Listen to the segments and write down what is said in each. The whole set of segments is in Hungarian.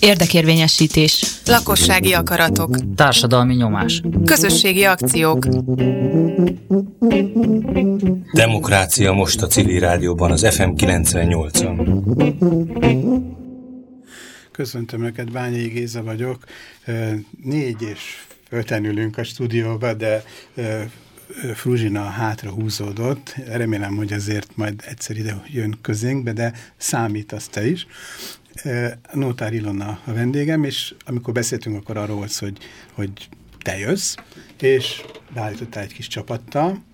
Érdekérvényesítés. Lakossági akaratok. Társadalmi nyomás. Közösségi akciók. Demokrácia most a civil rádióban az FM 98-on. Köszöntöm Önöket, Bányai Géza vagyok. Négy és öten ülünk a stúdióba, de Fruzsina hátra húzódott. Remélem, hogy azért majd egyszer ide jön közénkbe, de számít azt te is. Nótár Ilona a vendégem, és amikor beszéltünk, akkor arról volt hogy, hogy te jössz, és beállítottál egy kis csapattal,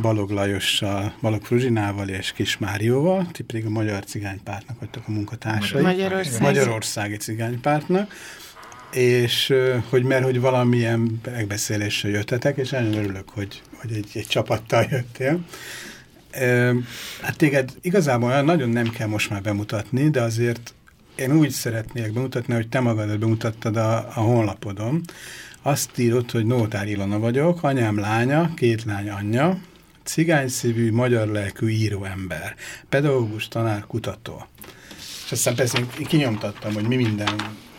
Balog Lajossal, Balog Fruzsinával és Kis Márióval, ti pedig a Magyar Cigánypártnak vagytok a munkatársai. Magyarország. Magyarországi Cigánypártnak, és hogy mert hogy valamilyen megbeszélésre jöttetek, és nagyon örülök, hogy, hogy egy, egy csapattal jöttél. Hát téged igazából nagyon nem kell most már bemutatni, de azért én úgy szeretnék bemutatni, hogy te magadat bemutattad a, a honlapodon. Azt írott, hogy Nótár Ilona vagyok, anyám lánya, két lány anyja, cigányszívű, magyar lelkű íróember, pedagógus, tanár, kutató. És aztán persze kinyomtattam, hogy mi minden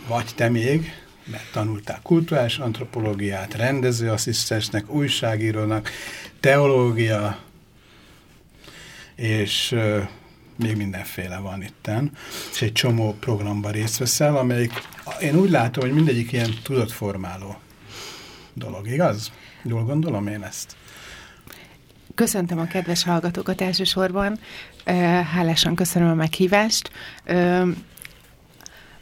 vagy te még, mert tanultál kulturális antropológiát, rendezőasszisztensnek, újságírónak, teológia, és még mindenféle van itten, és egy csomó programban részt veszel, amelyik én úgy látom, hogy mindegyik ilyen tudatformáló dolog, igaz? Jól gondolom én ezt? Köszöntöm a kedves hallgatókat elsősorban, hálásan köszönöm a meghívást.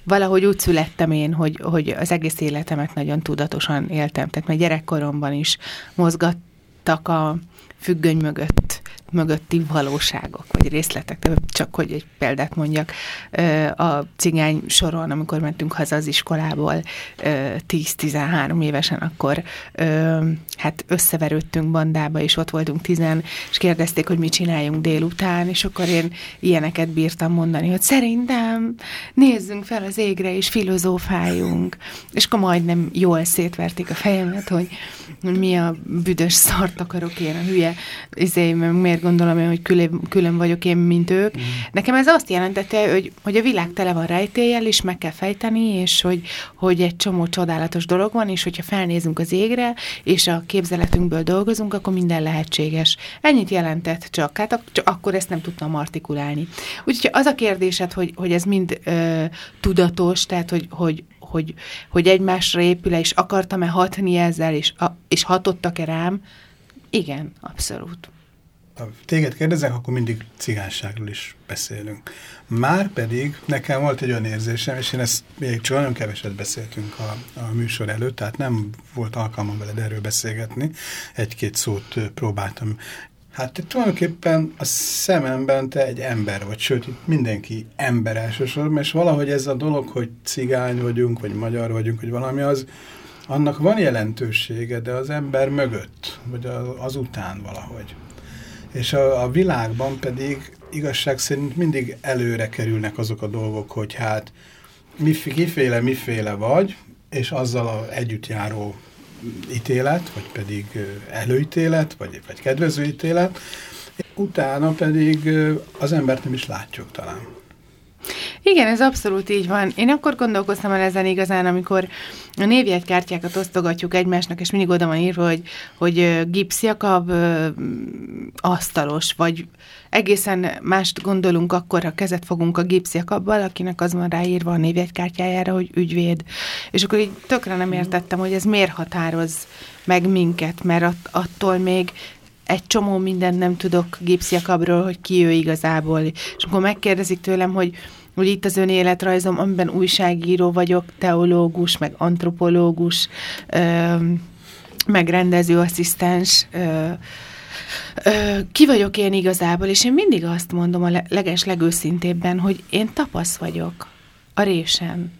Valahogy úgy születtem én, hogy, hogy az egész életemet nagyon tudatosan éltem, tehát már gyerekkoromban is mozgattak a függöny mögött mögötti valóságok, vagy részletek, csak hogy egy példát mondjak, a cigány soron, amikor mentünk haza az iskolából 10-13 évesen, akkor hát összeverődtünk bandába, és ott voltunk tizen, és kérdezték, hogy mit csináljunk délután, és akkor én ilyeneket bírtam mondani, hogy szerintem nézzünk fel az égre, és filozófáljunk. És akkor majdnem jól szétverték a fejemet, hogy mi a büdös szart akarok én, a hülye, izé, miért gondolom én, hogy külön, külön vagyok én, mint ők. Mm. Nekem ez azt jelentette, hogy, hogy a világ tele van rejtélyel, és meg kell fejteni, és hogy, hogy egy csomó csodálatos dolog van, és hogyha felnézünk az égre, és a képzeletünkből dolgozunk, akkor minden lehetséges. Ennyit jelentett csak, hát csak akkor ezt nem tudtam artikulálni. Úgyhogy az a kérdésed, hogy, hogy ez mind ö, tudatos, tehát hogy, hogy, hogy, hogy egymásra épül és akartam-e hatni ezzel, és, a, és hatottak-e rám, igen, abszolút. Ha téged kérdezek, akkor mindig cigányságról is beszélünk. Már pedig nekem volt egy olyan érzésem, és én ezt még csak nagyon keveset beszéltünk a, a műsor előtt, tehát nem volt alkalmam veled erről beszélgetni. Egy-két szót próbáltam Hát te tulajdonképpen a szememben te egy ember vagy, sőt, mindenki ember elsősorban, és valahogy ez a dolog, hogy cigány vagyunk, vagy magyar vagyunk, vagy valami az, annak van jelentősége, de az ember mögött, vagy az után valahogy. És a, a világban pedig igazság szerint mindig előre kerülnek azok a dolgok, hogy hát miféle, miféle vagy, és azzal a együtt járó ítélet, vagy pedig előítélet, vagy, vagy kedvező ítélet, utána pedig az embert nem is látjuk talán. Igen, ez abszolút így van. Én akkor gondolkoztam el ezen igazán, amikor a névjegykártyákat osztogatjuk egymásnak, és mindig oda van írva, hogy, hogy gipszjakab, asztalos, vagy egészen mást gondolunk akkor, ha kezet fogunk a gipszjakabbal, akinek az van ráírva a névjegykártyájára, hogy ügyvéd. És akkor így tökre nem értettem, hogy ez miért határoz meg minket, mert att, attól még egy csomó mindent nem tudok gipszjakabról, hogy ki ő igazából. És akkor megkérdezik tőlem, hogy hogy itt az ön életrajzom, amiben újságíró vagyok, teológus, meg antropológus, meg rendezőasszisztens, ki vagyok én igazából, és én mindig azt mondom a leges legőszintébben, hogy én tapasz vagyok a résen.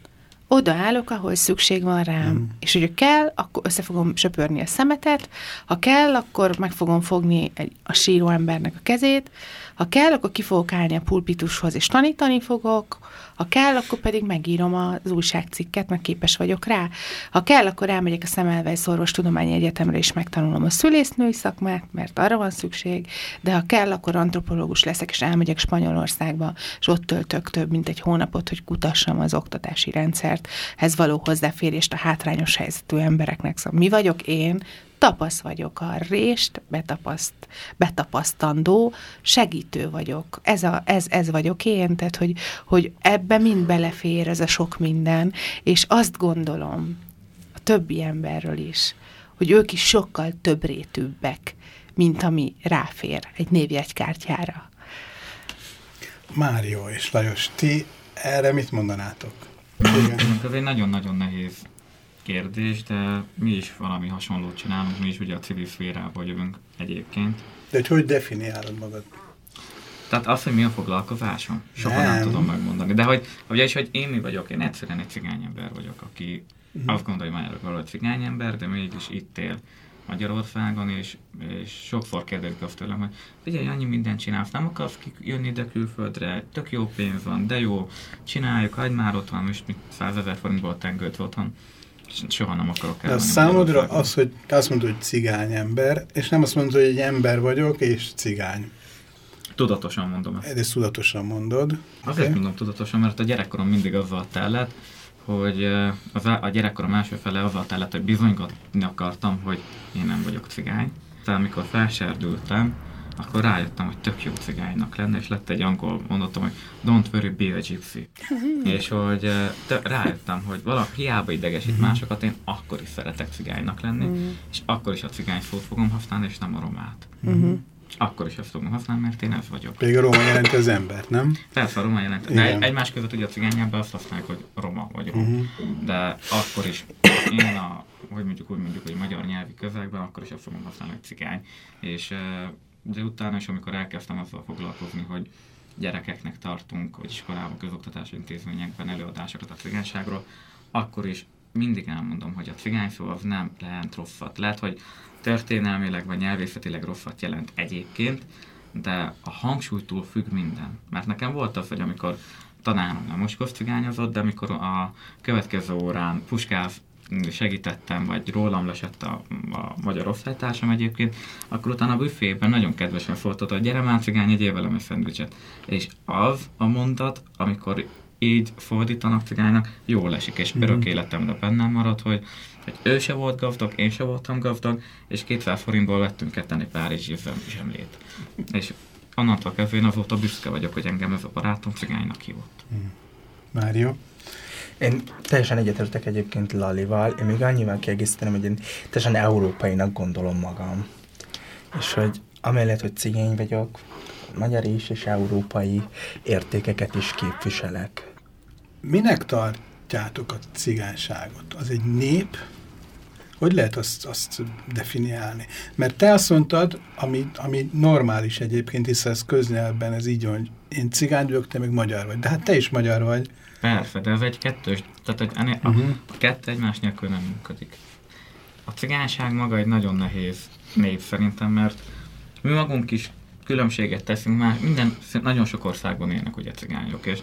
Oda állok, ahol szükség van rám. Mm. És hogyha kell, akkor össze fogom söpörni a szemetet, ha kell, akkor meg fogom fogni egy, a síró embernek a kezét, Ha kell, akkor ki fogok állni a pulpitushoz, és tanítani fogok, ha kell, akkor pedig megírom az újságcikket, meg képes vagyok rá. Ha kell, akkor elmegyek a Szemelweis Orvostudományi Egyetemre, és megtanulom a szülésznői szakmát, mert arra van szükség, de ha kell, akkor antropológus leszek, és elmegyek Spanyolországba, és ott töltök több, mint egy hónapot, hogy kutassam az oktatási rendszert, ez való hozzáférést a hátrányos helyzetű embereknek. Szóval mi vagyok én, tapasz vagyok a rést, betapaszt, betapasztandó, segítő vagyok. Ez, a, ez, ez vagyok én, tehát hogy, hogy ebbe mind belefér ez a sok minden, és azt gondolom a többi emberről is, hogy ők is sokkal több rétűbbek, mint ami ráfér egy névjegykártyára. Mário és Lajos, ti erre mit mondanátok? Igen. Ez egy nagyon-nagyon nehéz kérdés, de mi is valami hasonlót csinálunk, mi is ugye a civil szférában jövünk egyébként. De hogy hogy definiálod magad? Tehát az, hogy mi a foglalkozásom, soha nem, nem tudom megmondani. De hogy, ugye is, hogy én mi vagyok, én egyszerűen egy cigányember vagyok, aki uh-huh. azt gondolja, hogy már egy cigányember, de mégis itt él Magyarországon, és, és sokszor kérdezik azt tőlem, hogy figyelj, annyi mindent csinálsz, nem akarsz jönni ide külföldre, tök jó pénz van, de jó, csináljuk, hagyd már ott van, most mit 100 ezer forintból tengőt otthon soha nem akarok el. De a számodra az, hogy azt mondod, hogy cigány ember, és nem azt mondod, hogy egy ember vagyok, és cigány. Tudatosan mondom ezt. Ezt tudatosan mondod. Azért okay. mondom tudatosan, mert a gyerekkorom mindig azzal tellett, hogy az a gyerekkorom első fele azzal tellett, hogy bizonygatni akartam, hogy én nem vagyok cigány. Tehát amikor felserdültem, akkor rájöttem, hogy tök jó cigánynak lenne, és lett egy angol mondatom, hogy don't worry, be a gypsy. és hogy rájöttem, hogy valaki hiába idegesít mhm. másokat, én akkor is szeretek cigánynak lenni, mhm. és akkor is a cigány szót fogom használni, és nem a romát. Mhm. Akkor is ezt fogom használni, mert én ez vagyok. Pedig a roma jelenti az embert, nem? Persze, a roma jelenti. De egy, egymás között ugye a cigányában azt használjuk, hogy roma vagy roma. Uh-huh. De akkor is én a, hogy mondjuk úgy mondjuk, hogy magyar nyelvi közegben, akkor is azt fogom használni, hogy cigány. És de utána is, amikor elkezdtem azzal foglalkozni, hogy gyerekeknek tartunk, vagy iskolában, közoktatási intézményekben előadásokat a cigányságról, akkor is mindig elmondom, hogy a cigány szó az nem lehet rosszat. Lehet, hogy történelmileg vagy nyelvészetileg rosszat jelent egyébként, de a hangsúlytól függ minden. Mert nekem volt az, hogy amikor tanárom nem most cigányozott, de amikor a következő órán puskáz segítettem, vagy rólam lesett a, a magyar osztálytársam egyébként, akkor utána a büfében nagyon kedvesen hogy gyere már cigány, egyél velem egy szendvicset. És az a mondat, amikor így fordítanak cigánynak, jól esik, és örök életemre bennem marad, hogy, hogy ő se volt gazdag, én se voltam gazdag, és 200 forintból vettünk ketten egy Párizsi zsemlét. És onnantól kezdve én azóta büszke vagyok, hogy engem ez a barátom cigánynak hívott. Mm. Mário? Én teljesen egyetértek egyébként Lalival, én még annyival kiegészíteném, hogy én teljesen európainak gondolom magam. És hogy amellett, hogy cigény vagyok, magyar is és európai értékeket is képviselek. Minek tartjátok a cigányságot? Az egy nép? Hogy lehet azt, azt definiálni? Mert te azt mondtad, ami, ami normális egyébként, hiszen ez köznyelvben ez így van, én cigány vagyok, te meg magyar vagy. De hát te is magyar vagy. Persze, de ez egy kettős, tehát hogy ennél, uh -huh. a, mhm. a kettő egymás nélkül nem működik. A cigányság maga egy nagyon nehéz név szerintem, mert mi magunk is különbséget teszünk már, minden, nagyon sok országban élnek ugye cigányok, és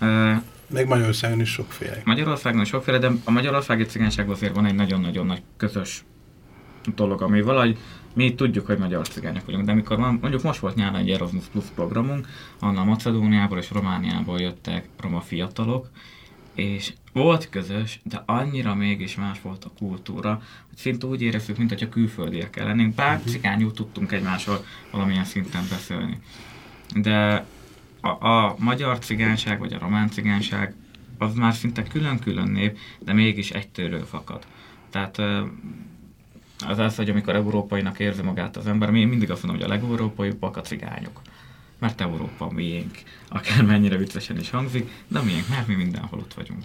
uh, meg Magyarországon is sokféle. Magyarországon is sokféle, de a magyarországi cigányságban azért van egy nagyon-nagyon nagy közös dolog, ami valahogy mi tudjuk, hogy magyar cigányok vagyunk, de amikor van, mondjuk most volt nyáron egy Erasmus Plus programunk, a Macedóniából és Romániából jöttek roma fiatalok, és volt közös, de annyira mégis más volt a kultúra, hogy szinte úgy éreztük, mint hogyha külföldiek lennénk, bár uh-huh. cigányul tudtunk egymással valamilyen szinten beszélni. De a, a magyar cigányság, vagy a román cigányság, az már szinte külön-külön nép, de mégis egy tőről fakad. Tehát az az, hogy amikor európainak érzi magát az ember, én mindig azt mondom, hogy a legeurópaibbak a cigányok. Mert Európa miénk, akár mennyire viccesen is hangzik, de miénk, mert mi mindenhol ott vagyunk.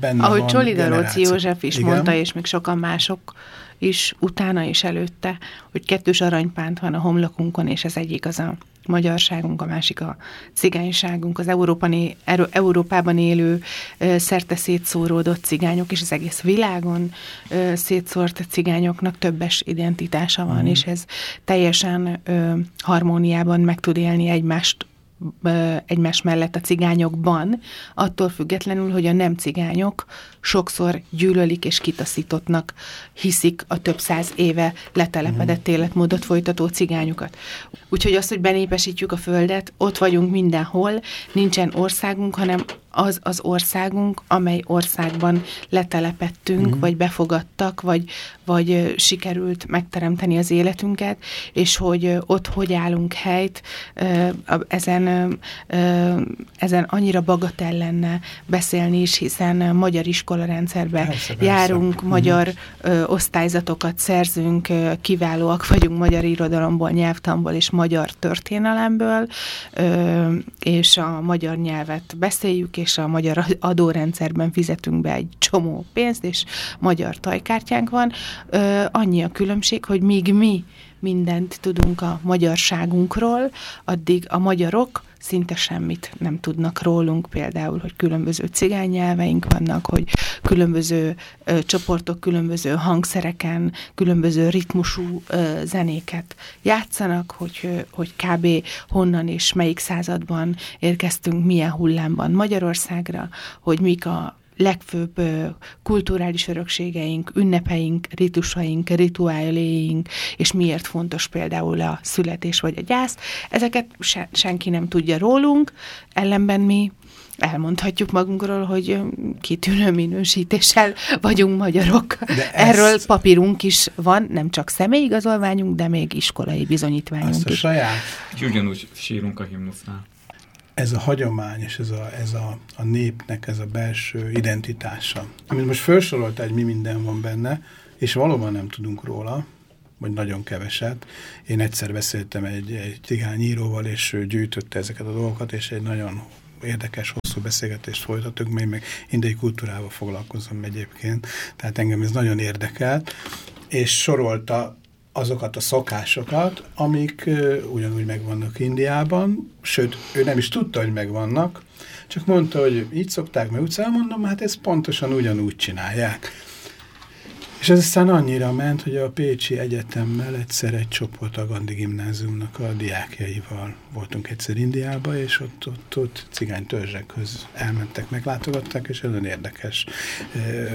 Benne Ahogy Csoli Daróci József is Igen. mondta, és még sokan mások is utána és előtte, hogy kettős aranypánt van a homlokunkon, és ez egyik az a magyarságunk, a másik a cigányságunk, az Európani, Európában élő szerte szétszóródott cigányok, és az egész világon szétszórt cigányoknak többes identitása van, mm. és ez teljesen harmóniában meg tud élni egymást egymás mellett a cigányokban, attól függetlenül, hogy a nem cigányok sokszor gyűlölik és kitaszítottnak hiszik a több száz éve letelepedett mhm. életmódot folytató cigányokat. Úgyhogy azt, hogy benépesítjük a Földet, ott vagyunk mindenhol, nincsen országunk, hanem az az országunk, amely országban letelepettünk, uh-huh. vagy befogadtak, vagy, vagy sikerült megteremteni az életünket, és hogy ott hogy állunk helyt, ezen, ezen annyira bagatell lenne beszélni is, hiszen magyar iskolarendszerbe persze, járunk, persze. magyar uh-huh. osztályzatokat szerzünk, kiválóak vagyunk magyar irodalomból, nyelvtanból és magyar történelemből, és a magyar nyelvet beszéljük, és a magyar adórendszerben fizetünk be egy csomó pénzt, és magyar tajkártyánk van. Ö, annyi a különbség, hogy míg mi mindent tudunk a magyarságunkról, addig a magyarok szinte semmit nem tudnak rólunk, például, hogy különböző cigány nyelveink vannak, hogy különböző ö, csoportok különböző hangszereken, különböző ritmusú ö, zenéket játszanak, hogy, ö, hogy kb. honnan és melyik században érkeztünk, milyen hullámban Magyarországra, hogy mik a legfőbb kulturális örökségeink, ünnepeink, ritusaink, rituáléink, és miért fontos például a születés vagy a gyász. Ezeket se, senki nem tudja rólunk, ellenben mi elmondhatjuk magunkról, hogy kitűnő minősítéssel vagyunk magyarok. De Erről ezt... papírunk is van, nem csak személyigazolványunk, de még iskolai bizonyítványunk Azt a is. saját. ugyanúgy sírunk a himnusznál ez a hagyomány és ez a, ez a, a népnek ez a belső identitása. Amit most felsorolta, hogy mi minden van benne, és valóban nem tudunk róla, vagy nagyon keveset. Én egyszer beszéltem egy, egy cigányíróval, és ő gyűjtötte ezeket a dolgokat, és egy nagyon érdekes, hosszú beszélgetést folytatunk, még meg indai kultúrával foglalkozom egyébként, tehát engem ez nagyon érdekelt, és sorolta azokat a szokásokat, amik ugyanúgy megvannak Indiában, sőt, ő nem is tudta, hogy megvannak, csak mondta, hogy így szokták, meg úgy mondom, hát ezt pontosan ugyanúgy csinálják. És ez aztán annyira ment, hogy a Pécsi Egyetemmel egyszer egy csoport a Gandhi Gimnáziumnak a diákjaival voltunk egyszer Indiába, és ott, ott, ott cigány törzsekhöz elmentek, meglátogatták, és nagyon érdekes ö, ö,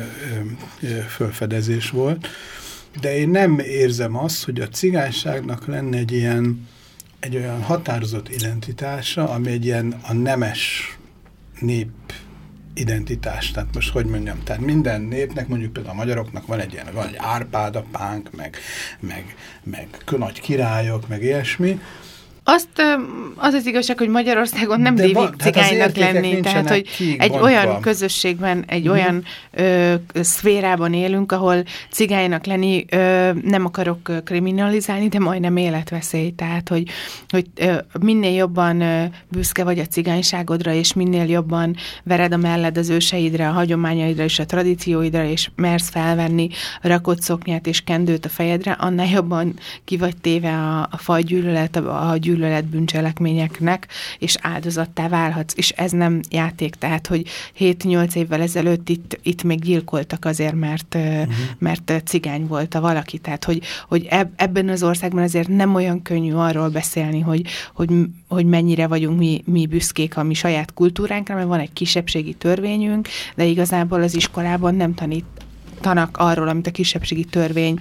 ö, fölfedezés volt de én nem érzem azt, hogy a cigányságnak lenne egy ilyen, egy olyan határozott identitása, ami egy ilyen a nemes nép identitás. Tehát most hogy mondjam, tehát minden népnek, mondjuk például a magyaroknak van egy ilyen, van egy árpádapánk, meg, meg, meg nagy királyok, meg ilyesmi, azt, az az igazság, hogy Magyarországon nem De dévig cigánynak lenni, tehát hogy egy bontva. olyan közösségben, egy mm. olyan ö, szférában élünk, ahol cigánynak lenni ö, nem akarok kriminalizálni, de majdnem életveszély. Tehát, hogy, hogy ö, minél jobban ö, büszke vagy a cigányságodra, és minél jobban vered a melled az őseidre, a hagyományaidra és a tradícióidra, és mersz felvenni rakott szoknyát és kendőt a fejedre, annál jobban ki vagy téve a, a fajgyűlölet, a, a gyűlölet gyűlölet bűncselekményeknek, és áldozattá válhatsz, és ez nem játék, tehát, hogy 7-8 évvel ezelőtt itt, itt még gyilkoltak azért, mert, uh-huh. mert cigány volt a valaki, tehát, hogy, hogy ebben az országban azért nem olyan könnyű arról beszélni, hogy, hogy, hogy mennyire vagyunk mi, mi büszkék a mi saját kultúránkra, mert van egy kisebbségi törvényünk, de igazából az iskolában nem tanít, tanak arról, amit a kisebbségi törvény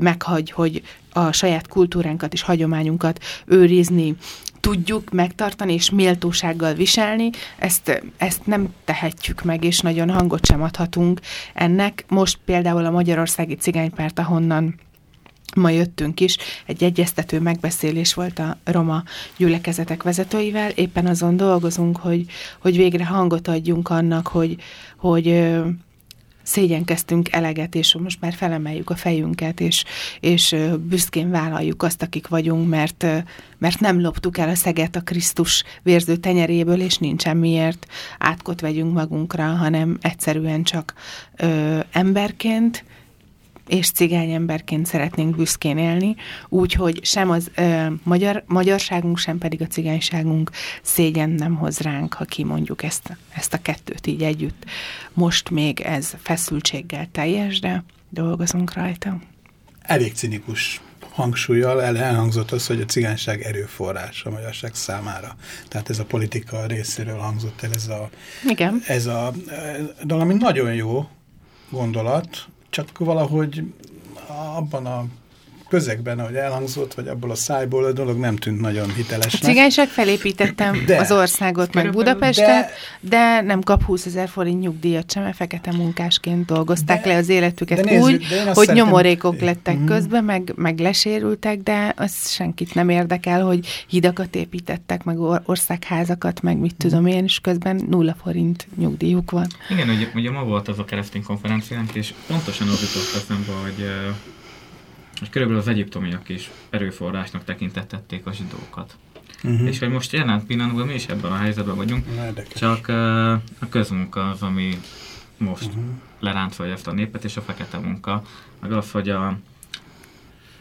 meghagy, hogy a saját kultúránkat és hagyományunkat őrizni tudjuk megtartani és méltósággal viselni, ezt, ezt nem tehetjük meg, és nagyon hangot sem adhatunk ennek. Most például a Magyarországi Cigánypárt, ahonnan ma jöttünk is, egy egyeztető megbeszélés volt a roma gyülekezetek vezetőivel, éppen azon dolgozunk, hogy, hogy végre hangot adjunk annak, hogy, hogy szégyenkeztünk eleget, és most már felemeljük a fejünket, és, és büszkén vállaljuk azt, akik vagyunk, mert, mert nem loptuk el a szeget a Krisztus vérző tenyeréből, és nincsen miért átkot vegyünk magunkra, hanem egyszerűen csak ö, emberként és cigány emberként szeretnénk büszkén élni, úgyhogy sem az ö, magyar, magyarságunk, sem pedig a cigányságunk szégyen nem hoz ránk, ha kimondjuk ezt, ezt a kettőt így együtt. Most még ez feszültséggel teljes, de dolgozunk rajta. Elég cinikus hangsúlyjal el, elhangzott az, hogy a cigányság erőforrás a magyarság számára. Tehát ez a politika részéről hangzott el ez a, Igen. Ez a ami nagyon jó gondolat, csak valahogy abban a közegben, ahogy elhangzott, vagy abból a szájból a dolog nem tűnt nagyon hitelesnek. Cigányság felépítettem de, az országot, meg Budapestet, de, de nem kap 20 ezer forint nyugdíjat sem, mert fekete munkásként dolgozták de, le az életüket nézzük, úgy, hogy szerintem... nyomorékok lettek mm. közben, meg, meg lesérültek, de az senkit nem érdekel, hogy hidakat építettek, meg országházakat, meg mit tudom én, és közben nulla forint nyugdíjuk van. Igen, ugye, ugye ma volt az a keresztény konferenciánk, és pontosan az jutott eszembe, hogy hogy körülbelül az egyiptomiak is erőforrásnak tekintettették a zsidókat. Uh-huh. És hogy most jelen pillanatban mi is ebben a helyzetben vagyunk, Érdekes. csak uh, a közmunka az, ami most uh-huh. leráncolja ezt a népet, és a fekete munka, meg az, hogy a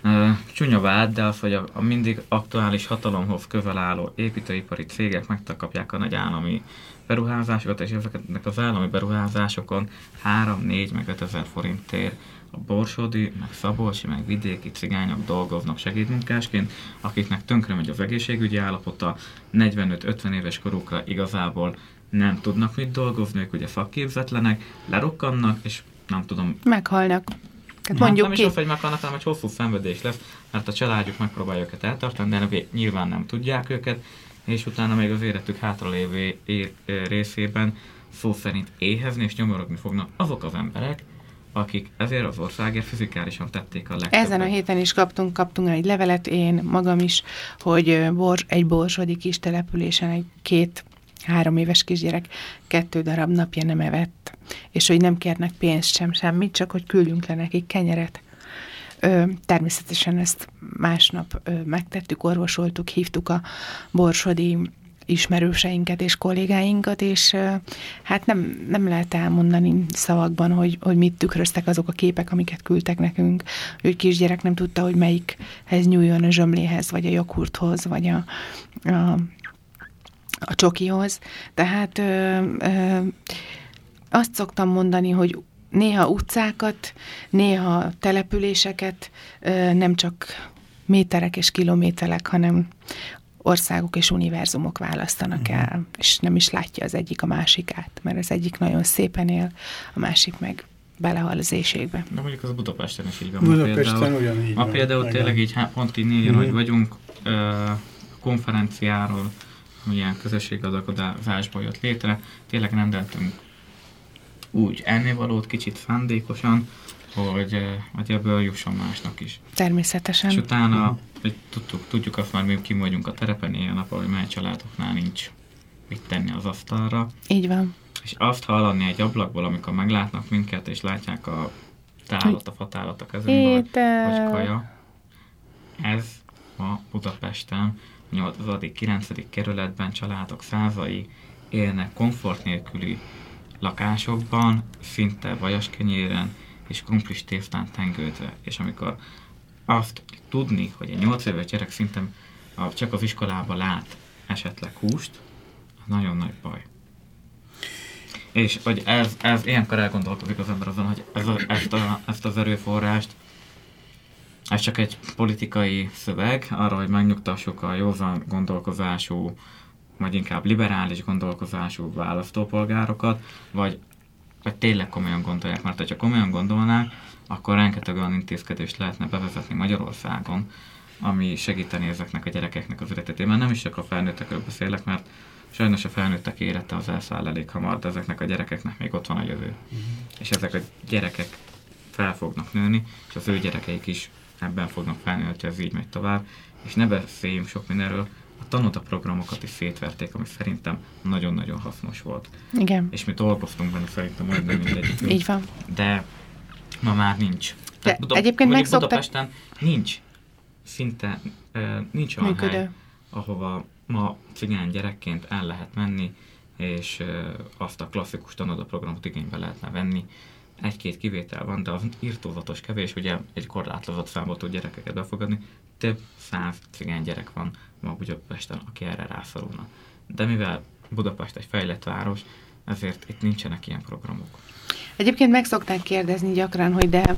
uh, csúnya vád, de az, hogy a, a mindig aktuális hatalomhoz közel álló építőipari cégek megtakapják a nagy állami beruházásokat, és ezeknek az állami beruházásokon 3, 4, meg 5 ezer forintért a borsodi, meg szabolcsi, meg vidéki cigányok dolgoznak segédmunkásként, akiknek tönkre megy az egészségügyi állapota, 45-50 éves korukra igazából nem tudnak mit dolgozni, ők ugye szakképzetlenek, lerokkannak, és nem tudom... Meghalnak. Hát mondjuk nem ki. is az, hogy meghalnak, hanem hogy hosszú szenvedés lesz, mert a családjuk megpróbálja őket eltartani, de nyilván nem tudják őket, és utána még az életük hátralévő részében szó szerint éhezni és nyomorogni fognak azok az emberek, akik ezért az országért fizikálisan tették a legtöbbet. Ezen a héten is kaptunk, kaptunk egy levelet, én magam is, hogy bors, egy borsodi kis településen egy két három éves kisgyerek kettő darab napja nem evett, és hogy nem kérnek pénzt sem, semmit, csak hogy küldjünk le nekik kenyeret. Ö, természetesen ezt másnap ö, megtettük, orvosoltuk, hívtuk a borsodi ismerőseinket és kollégáinkat, és hát nem, nem lehet elmondani szavakban, hogy, hogy mit tükröztek azok a képek, amiket küldtek nekünk. Ő kisgyerek nem tudta, hogy melyikhez nyúljon a zsömléhez, vagy a joghurthoz, vagy a, a, a csokihoz. Tehát ö, ö, azt szoktam mondani, hogy néha utcákat, néha településeket ö, nem csak méterek és kilométerek, hanem országok és univerzumok választanak uh-huh. el, és nem is látja az egyik a másikát, mert az egyik nagyon szépen él, a másik meg belehal az éjségbe. De mondjuk az Budapesten is így van. Budapesten például, ugyanígy Ma például van, tényleg így pont így négy, uh-huh. hogy vagyunk uh, konferenciáról, milyen közösséggazdálkodásból jött létre, tényleg rendeltünk úgy ennivalót kicsit szándékosan, hogy, hogy ebből jusson másnak is. Természetesen. És utána, hogy tudtuk, tudjuk azt már, mi kim vagyunk a terepen ilyen nap, hogy mely családoknál nincs mit tenni az asztalra. Így van. És azt hallani egy ablakból, amikor meglátnak minket, és látják a tálat, a fatálat a kezünkből, hogy, hogy kaja. Ez ma Budapesten, 8. 9. kerületben családok százai élnek komfort nélküli lakásokban, szinte vajaskenyéren, és krumplis tésztán tengődve. És amikor azt tudni, hogy egy 8 éves gyerek szintem csak az iskolában lát esetleg húst, az nagyon nagy baj. És hogy ez, ez ilyenkor elgondolkozik az ember azon, hogy ez a, ezt, a, ezt az erőforrást, ez csak egy politikai szöveg arra, hogy megnyugtassuk a józan gondolkozású, vagy inkább liberális gondolkozású választópolgárokat, vagy vagy tényleg komolyan gondolják, mert ha komolyan gondolnák, akkor rengeteg olyan intézkedést lehetne bevezetni Magyarországon, ami segíteni ezeknek a gyerekeknek az életetében. Nem is csak a felnőttekről beszélek, mert sajnos a felnőttek élete az elszáll elég hamar, de ezeknek a gyerekeknek még ott van a jövő. Uh-huh. És ezek a gyerekek fel fognak nőni, és az ő gyerekeik is ebben fognak felnőni, hogy ez így megy tovább. És ne beszéljünk sok mindenről, tanulta programokat is szétverték, ami szerintem nagyon-nagyon hasznos volt. Igen. És mi dolgoztunk benne szerintem majdnem mindegyik. Így van. De ma már nincs. Tehát Buda, egyébként megszoktak... Budapesten nincs szinte nincs olyan Működő. hely, ahova ma cigány gyerekként el lehet menni, és azt a klasszikus tanoda programot igénybe lehetne venni. egy-két kivétel van, de az írtózatos kevés, ugye egy korlátozott számot tud gyerekeket befogadni, több száz cigány gyerek van ma Budapesten, aki erre rászorulna. De mivel Budapest egy fejlett város, ezért itt nincsenek ilyen programok. Egyébként meg szokták kérdezni gyakran, hogy de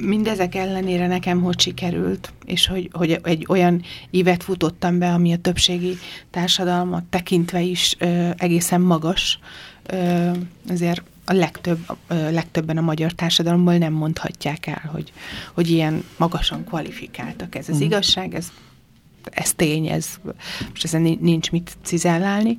mindezek ellenére nekem hogy sikerült, és hogy, hogy egy olyan évet futottam be, ami a többségi társadalmat tekintve is ö, egészen magas, ö, ezért a legtöbb, ö, legtöbben a magyar társadalomból nem mondhatják el, hogy, hogy ilyen magasan kvalifikáltak. Ez az mm. igazság, ez ez tény, ez, most ezen nincs mit cizellálni.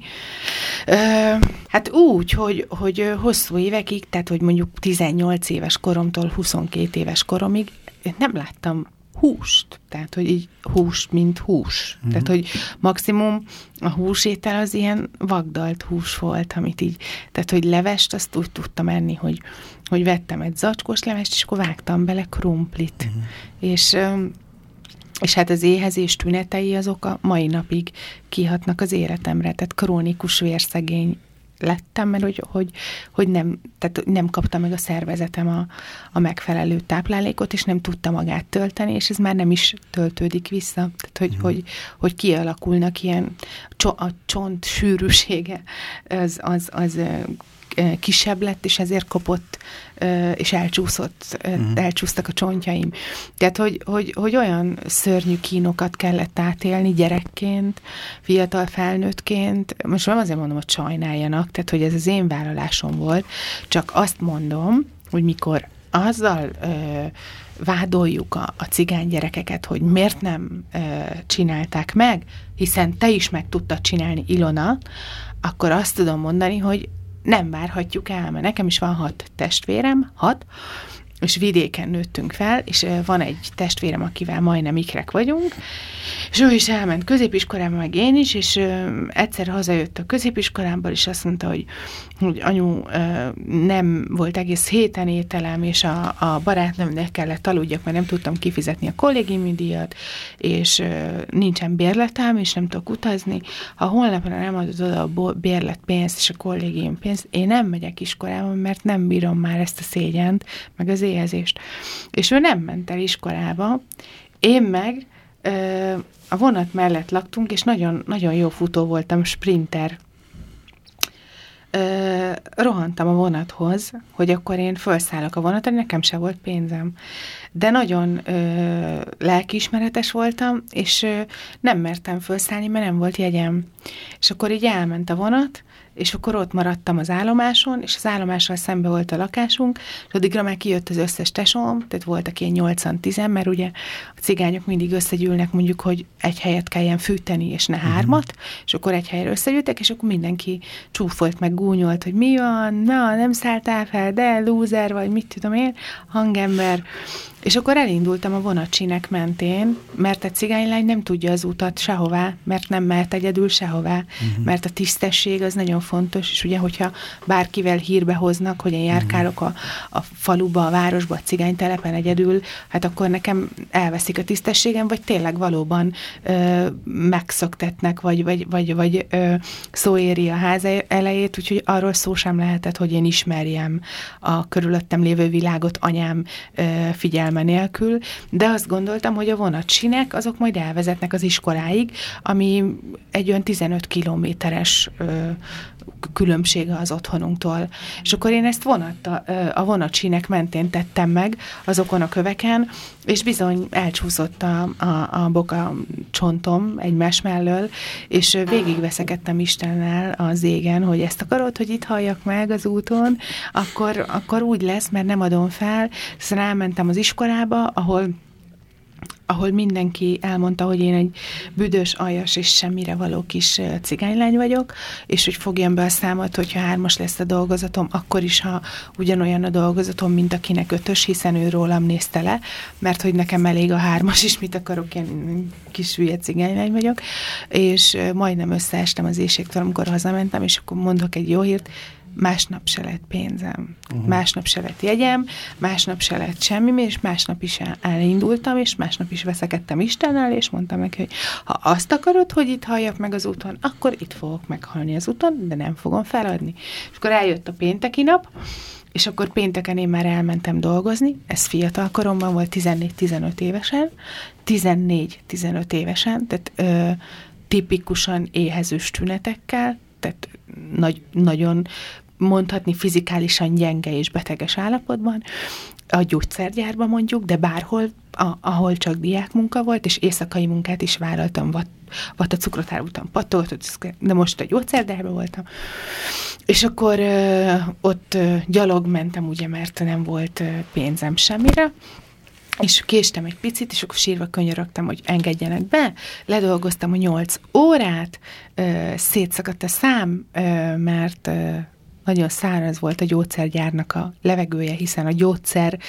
Hát úgy, hogy, hogy hosszú évekig, tehát hogy mondjuk 18 éves koromtól 22 éves koromig nem láttam húst, tehát hogy így hús, mint hús. Mm-hmm. Tehát, hogy maximum a húsétel az ilyen vagdalt hús volt, amit így, tehát, hogy levest azt úgy tudtam enni, hogy, hogy vettem egy zacskós levest, és akkor vágtam bele krumplit. Mm-hmm. És és hát az éhezés tünetei azok a mai napig kihatnak az életemre, tehát krónikus vérszegény lettem, mert hogy, hogy, hogy nem, tehát nem kapta meg a szervezetem a, a megfelelő táplálékot, és nem tudta magát tölteni, és ez már nem is töltődik vissza. Tehát, hogy, mm. hogy, hogy kialakulnak ilyen a csont sűrűsége, az, az, az kisebb lett, és ezért kopott, és elcsúszott, uh-huh. elcsúsztak a csontjaim. Tehát, hogy, hogy, hogy olyan szörnyű kínokat kellett átélni gyerekként, fiatal felnőttként, most nem azért mondom, hogy sajnáljanak, tehát, hogy ez az én vállalásom volt, csak azt mondom, hogy mikor azzal ö, vádoljuk a, a cigány gyerekeket, hogy miért nem ö, csinálták meg, hiszen te is meg tudtad csinálni, Ilona, akkor azt tudom mondani, hogy nem várhatjuk el, mert nekem is van hat testvérem, hat, és vidéken nőttünk fel, és van egy testvérem, akivel majdnem ikrek vagyunk, és ő is elment középiskolába, meg én is, és egyszer hazajött a középiskolából, és azt mondta, hogy, hogy anyu, nem volt egész héten ételem, és a, a barátnőmnek kellett aludjak, mert nem tudtam kifizetni a kollégiumi díjat, és nincsen bérletem, és nem tudok utazni. Ha holnapra nem adod oda a bérlet és a kollégium pénzt, én nem megyek iskolába, mert nem bírom már ezt a szégyent, meg az éhezést. És ő nem ment el iskolába, én meg a vonat mellett laktunk, és nagyon, nagyon jó futó voltam, sprinter. Ö, rohantam a vonathoz, hogy akkor én felszállok a vonaton, nekem se volt pénzem. De nagyon ö, lelkiismeretes voltam, és ö, nem mertem felszállni, mert nem volt jegyem. És akkor így elment a vonat, és akkor ott maradtam az állomáson, és az állomással szembe volt a lakásunk, és addigra már kijött az összes tesóm, tehát voltak ilyen 80-10, mert ugye a cigányok mindig összegyűlnek, mondjuk, hogy egy helyet kelljen fűteni, és ne mhm. hármat, és akkor egy helyre összegyűltek, és akkor mindenki csúfolt, meg gúnyolt, hogy mi van, na, nem szálltál fel, de lúzer vagy, mit tudom én, hangember, és akkor elindultam a vonatcsinek mentén, mert a cigánylány nem tudja az utat sehová, mert nem mehet egyedül sehová, uh-huh. mert a tisztesség az nagyon fontos, és ugye, hogyha bárkivel hírbe hoznak, hogy én járkálok a, a faluba, a városba, a cigánytelepen egyedül, hát akkor nekem elveszik a tisztességem, vagy tényleg valóban ö, megszoktetnek, vagy, vagy, vagy, vagy ö, szó éri a ház elejét, úgyhogy arról szó sem lehetett, hogy én ismerjem a körülöttem lévő világot anyám ö, figyelme figyelme nélkül, de azt gondoltam, hogy a vonatsinek azok majd elvezetnek az iskoláig, ami egy olyan 15 kilométeres különbsége az otthonunktól. És akkor én ezt vonatta, a vonatsinek mentén tettem meg azokon a köveken, és bizony elcsúszott a, a, a boka csontom egymás mellől, és végigveszekedtem Istennel az égen, hogy ezt akarod, hogy itt halljak meg az úton, akkor, akkor úgy lesz, mert nem adom fel. Szóval elmentem az iskolába, ahol ahol mindenki elmondta, hogy én egy büdös, aljas és semmire való kis cigánylány vagyok, és hogy fogjam be a számot, hogyha hármas lesz a dolgozatom, akkor is, ha ugyanolyan a dolgozatom, mint akinek ötös, hiszen ő rólam nézte le, mert hogy nekem elég a hármas is, mit akarok, én kis hülye cigánylány vagyok, és majdnem összeestem az éjségtől, amikor hazamentem, és akkor mondok egy jó hírt, másnap se lett pénzem, uh-huh. másnap se lett jegyem, másnap se lett semmi, és másnap is elindultam, és másnap is veszekedtem Istennel, és mondtam neki, hogy ha azt akarod, hogy itt halljak meg az úton, akkor itt fogok meghalni az úton, de nem fogom feladni. És akkor eljött a pénteki nap, és akkor pénteken én már elmentem dolgozni, ez fiatal koromban volt, 14-15 évesen, 14-15 évesen, tehát ö, tipikusan éhezős tünetekkel, tehát nagy, nagyon mondhatni fizikálisan gyenge és beteges állapotban, a gyógyszergyárban mondjuk, de bárhol, a, ahol csak diákmunka volt, és éjszakai munkát is vállaltam, vat a cukrotár után patolt, de most a gyógyszergyárban voltam. És akkor ö, ott ö, gyalog mentem, ugye, mert nem volt ö, pénzem semmire, és késtem egy picit, és akkor sírva könyörögtem, hogy engedjenek be. Ledolgoztam a nyolc órát, ö, szétszakadt a szám, ö, mert ö, nagyon száraz volt a gyógyszergyárnak a levegője, hiszen a gyógyszer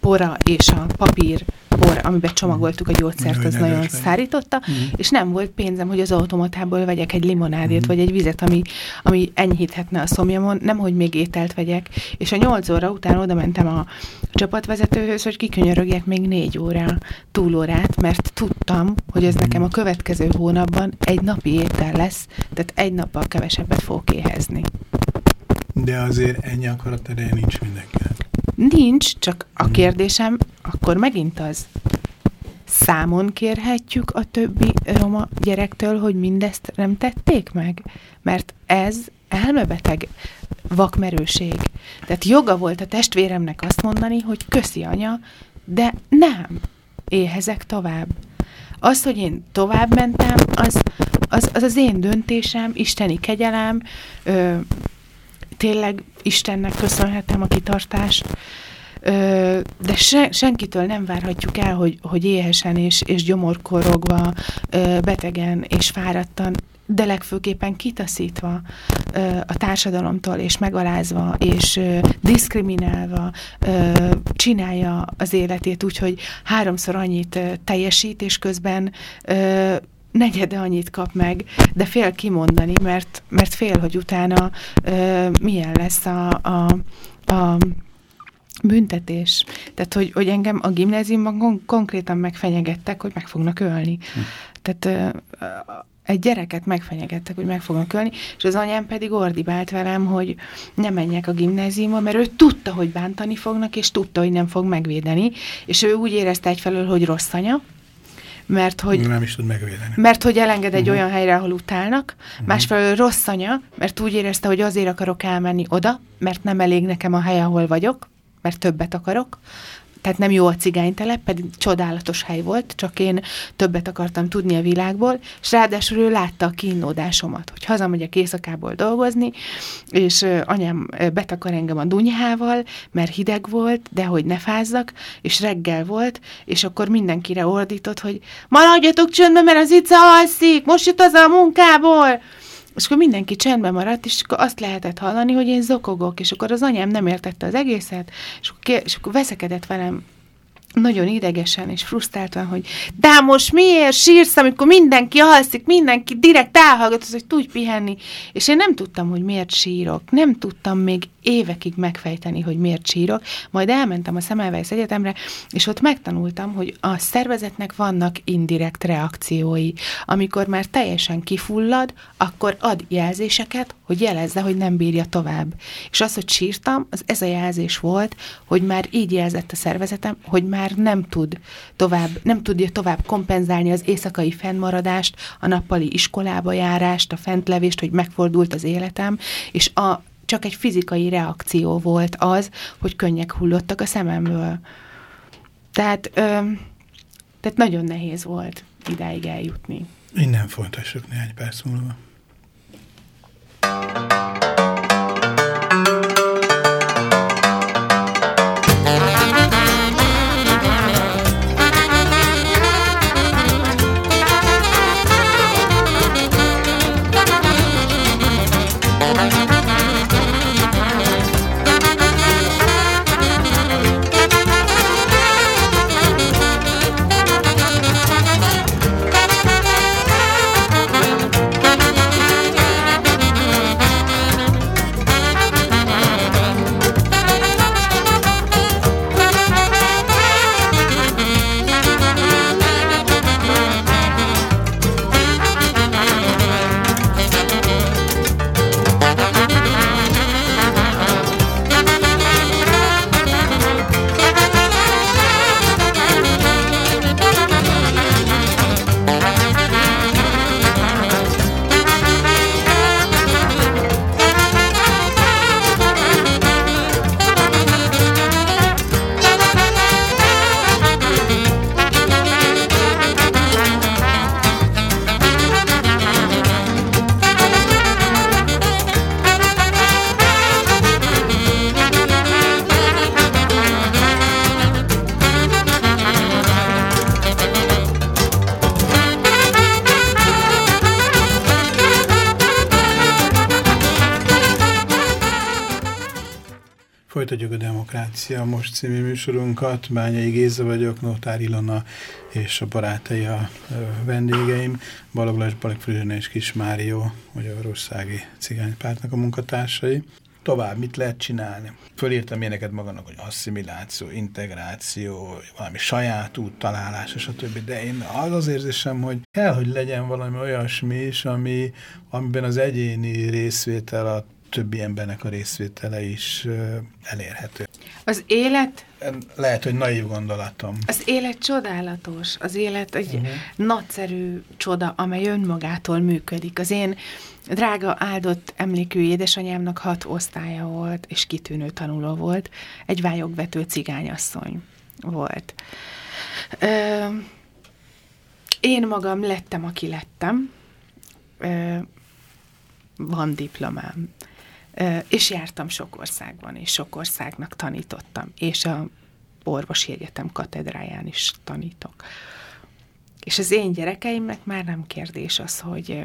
pora és a papír por, amiben csomagoltuk a gyógyszert, az nagyon legyen. szárította, mm. és nem volt pénzem, hogy az automatából vegyek egy limonádét, mm. vagy egy vizet, ami, ami enyhíthetne a szomjamon, nem, hogy még ételt vegyek. És a nyolc óra után oda mentem a csapatvezetőhöz, hogy kikönyörögjek még négy óra túlórát, mert tudtam, hogy ez nekem a következő hónapban egy napi étel lesz, tehát egy nappal kevesebbet fogok éhezni. De azért ennyi akarat ereje nincs mindenkinek. Nincs, csak a hmm. kérdésem akkor megint az. Számon kérhetjük a többi roma gyerektől, hogy mindezt nem tették meg? Mert ez elmebeteg vakmerőség. Tehát joga volt a testvéremnek azt mondani, hogy köszi anya, de nem, éhezek tovább. Az, hogy én tovább mentem, az az, az, az én döntésem, isteni kegyelem, ö, tényleg Istennek köszönhetem a kitartást, de se, senkitől nem várhatjuk el, hogy, hogy éhesen és, és gyomorkorogva, betegen és fáradtan, de legfőképpen kitaszítva a társadalomtól, és megalázva, és diszkriminálva csinálja az életét. Úgy, hogy háromszor annyit teljesít, és közben negyede annyit kap meg, de fél kimondani, mert, mert fél, hogy utána ö, milyen lesz a, a, a büntetés. Tehát, hogy, hogy engem a gimnáziumban kon konkrétan megfenyegettek, hogy meg fognak ölni. Hm. Tehát ö, egy gyereket megfenyegettek, hogy meg fognak ölni, és az anyám pedig ordibált velem, hogy nem menjek a gimnáziumba, mert ő tudta, hogy bántani fognak, és tudta, hogy nem fog megvédeni, és ő úgy érezte egyfelől, hogy rossz anya, mert hogy, nem is tud megvédeni. Mert hogy elenged egy uh-huh. olyan helyre, ahol utálnak, uh-huh. másfelől rossz anya, mert úgy érezte, hogy azért akarok elmenni oda, mert nem elég nekem a hely, ahol vagyok, mert többet akarok, tehát nem jó a cigánytelep, pedig csodálatos hely volt, csak én többet akartam tudni a világból, és ráadásul ő látta a kínlódásomat, hogy hazamegyek éjszakából dolgozni, és anyám betakar engem a dunyhával, mert hideg volt, de hogy ne fázzak, és reggel volt, és akkor mindenkire ordított, hogy maradjatok csöndbe, mert az itt alszik, most jött az a munkából, és akkor mindenki csendben maradt, és akkor azt lehetett hallani, hogy én zokogok, és akkor az anyám nem értette az egészet, és akkor, kér, és akkor veszekedett velem nagyon idegesen és frusztráltan, hogy de most miért sírsz, amikor mindenki alszik, mindenki direkt elhallgat, hogy tudj pihenni. És én nem tudtam, hogy miért sírok. Nem tudtam még évekig megfejteni, hogy miért sírok. Majd elmentem a Semmelweis Egyetemre, és ott megtanultam, hogy a szervezetnek vannak indirekt reakciói. Amikor már teljesen kifullad, akkor ad jelzéseket, hogy jelezze, hogy nem bírja tovább. És az, hogy sírtam, az ez a jelzés volt, hogy már így jelzett a szervezetem, hogy már nem tud tovább, nem tudja tovább kompenzálni az éjszakai fennmaradást, a nappali iskolába járást, a fentlevést, hogy megfordult az életem, és a, csak egy fizikai reakció volt az, hogy könnyek hullottak a szememből. Tehát, ö, tehát nagyon nehéz volt idáig eljutni. Innen folytassuk néhány perc múlva. Folytatjuk a Demokrácia Most című műsorunkat. Bányai Géza vagyok, Notár Ilona és a barátai a vendégeim. Balaglás Balek Frizsina és Kis Márió, Magyarországi Cigánypártnak a munkatársai. Tovább mit lehet csinálni? Fölírtam ilyeneket magamnak, hogy asszimiláció, integráció, valami saját út találás, és a többi, de én az az érzésem, hogy kell, hogy legyen valami olyasmi is, ami, amiben az egyéni részvétel a többi embernek a részvétele is elérhető. Az élet... Lehet, hogy naív gondolatom. Az élet csodálatos. Az élet egy uh-huh. nagyszerű csoda, amely önmagától működik. Az én drága áldott emlékű édesanyámnak hat osztálya volt, és kitűnő tanuló volt. Egy vályogvető cigányasszony volt. Ö, én magam lettem, aki lettem. Ö, van diplomám. És jártam sok országban, és sok országnak tanítottam, és a orvosi egyetem katedráján is tanítok. És az én gyerekeimnek már nem kérdés az, hogy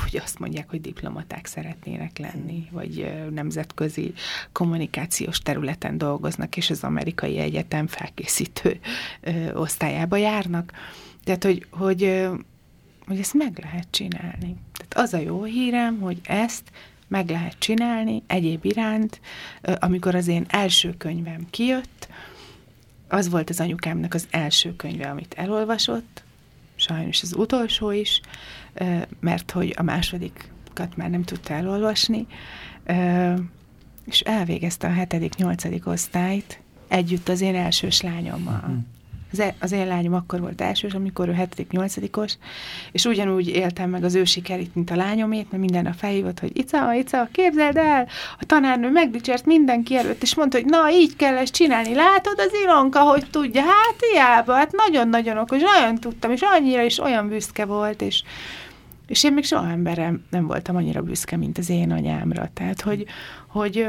hogy azt mondják, hogy diplomaták szeretnének lenni, vagy nemzetközi kommunikációs területen dolgoznak, és az amerikai egyetem felkészítő osztályába járnak. Tehát, hogy, hogy, hogy ezt meg lehet csinálni. Tehát az a jó hírem, hogy ezt meg lehet csinálni egyéb iránt. Amikor az én első könyvem kijött, az volt az anyukámnak az első könyve, amit elolvasott, sajnos az utolsó is, mert hogy a másodikat már nem tudta elolvasni, és elvégezte a hetedik, nyolcadik osztályt együtt az én elsős lányommal. Az, e, az én lányom akkor volt elsős, amikor ő hetedik, nyolcadikos, és ugyanúgy éltem meg az ő sikerét, mint a lányomét, mert minden a felhívott, hogy Ica, Ica, képzeld el, a tanárnő megdicsért mindenki előtt, és mondta, hogy na, így kell ezt csinálni, látod az Ilonka, hogy tudja, hát hiába, hát nagyon-nagyon okos, nagyon tudtam, és annyira is olyan büszke volt, és és én még soha emberem nem voltam annyira büszke, mint az én anyámra. Tehát, hogy, hogy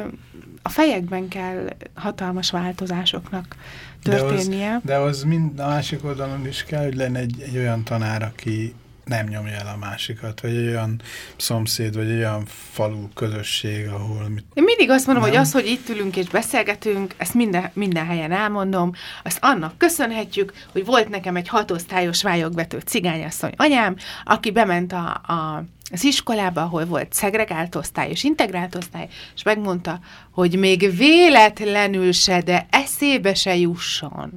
a fejekben kell hatalmas változásoknak történnie. De az, de az mind a másik oldalon is kell, hogy lenne egy, egy olyan tanár, aki nem nyomja el a másikat, vagy egy olyan szomszéd, vagy egy olyan falu közösség, ahol... Mit... Én mindig azt mondom, nem? hogy az, hogy itt ülünk és beszélgetünk, ezt minden, minden helyen elmondom, azt annak köszönhetjük, hogy volt nekem egy hatosztályos vályogvető cigányasszony anyám, aki bement a, a az iskolába, ahol volt szegregált osztály és integrált osztály, és megmondta, hogy még véletlenül se, de eszébe se jusson,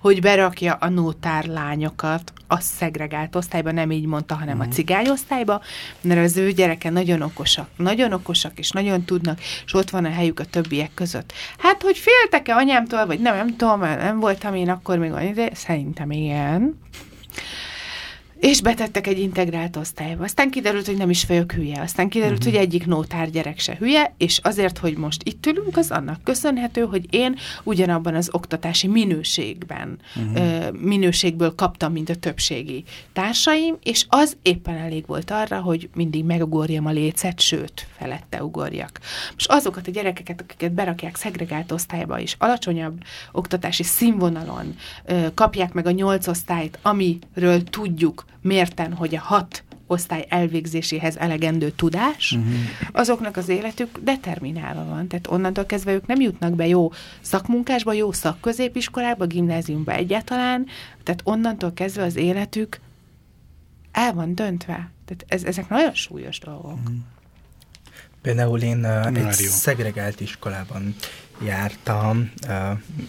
hogy berakja a nótár lányokat a szegregált osztályba, nem így mondta, hanem uh-huh. a mhm. cigány osztályba, mert az ő gyereke nagyon okosak, nagyon okosak, és nagyon tudnak, és ott van a helyük a többiek között. Hát, hogy féltek-e anyámtól, vagy nem, nem tudom, nem voltam én akkor még de szerintem ilyen. És betettek egy integrált osztályba. Aztán kiderült, hogy nem is vagyok hülye. Aztán kiderült, uh-huh. hogy egyik nótár gyerek se hülye, és azért, hogy most itt ülünk, az annak köszönhető, hogy én ugyanabban az oktatási minőségben, uh-huh. ö, minőségből kaptam, mint a többségi társaim, és az éppen elég volt arra, hogy mindig megugorjam a lécet, sőt, felette ugorjak. Most azokat a gyerekeket, akiket berakják szegregált osztályba, és alacsonyabb oktatási színvonalon ö, kapják meg a nyolc osztályt, amiről tudjuk, mérten, hogy a hat osztály elvégzéséhez elegendő tudás, uh-huh. azoknak az életük determinálva van. Tehát onnantól kezdve ők nem jutnak be jó szakmunkásba, jó szakközépiskolába, gimnáziumba egyáltalán, tehát onnantól kezdve az életük el van döntve. Tehát ez, ezek nagyon súlyos dolgok. Uh-huh. Például én uh, egy szegregált iskolában jártam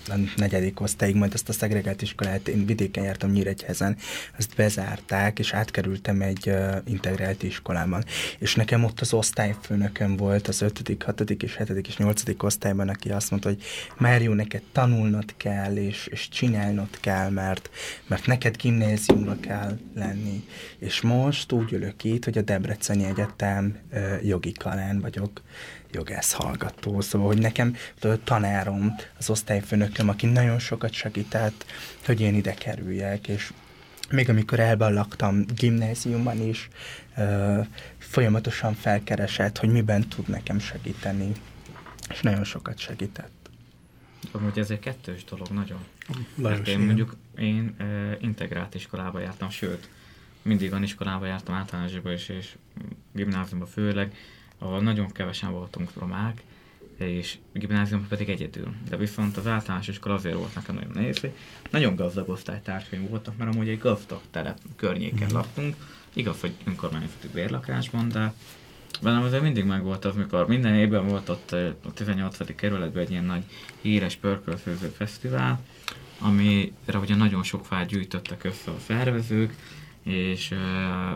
a negyedik osztályig, majd azt a szegregált iskolát én vidéken jártam Nyíregyhezen, azt bezárták, és átkerültem egy integrált iskolában. És nekem ott az osztályfőnököm volt az 5., 6. és 7. és 8. osztályban, aki azt mondta, hogy már jó, neked tanulnod kell, és, és csinálnod kell, mert, mert neked gimnáziumra kell lenni. És most úgy ülök itt, hogy a Debreceni Egyetem jogi kalán vagyok jogász hallgató, szóval, hogy nekem tanárom, az osztályfőnököm, aki nagyon sokat segített, hogy én ide kerüljek, és még amikor elben laktam gimnáziumban is, ö, folyamatosan felkeresett, hogy miben tud nekem segíteni, és nagyon sokat segített. Amúgy ez egy kettős dolog, nagyon. Lajos, hát én mondjuk én e, integrált iskolába jártam, sőt, mindig van iskolába jártam általánosban is, és gimnáziumban főleg, ahol nagyon kevesen voltunk romák, és gimnáziumban pedig egyedül. De viszont az általános iskola azért volt nekem nagyon nehéz, hogy nagyon gazdag osztálytársaim voltak, mert amúgy egy gazdag telep környéken mm. laktunk. Igaz, hogy önkormányzati bérlakásban, de velem azért mindig megvolt az, mikor minden évben volt ott a 18. kerületben egy ilyen nagy híres pörkölfőző fesztivál, amire ugye nagyon sok fát gyűjtöttek össze a szervezők, és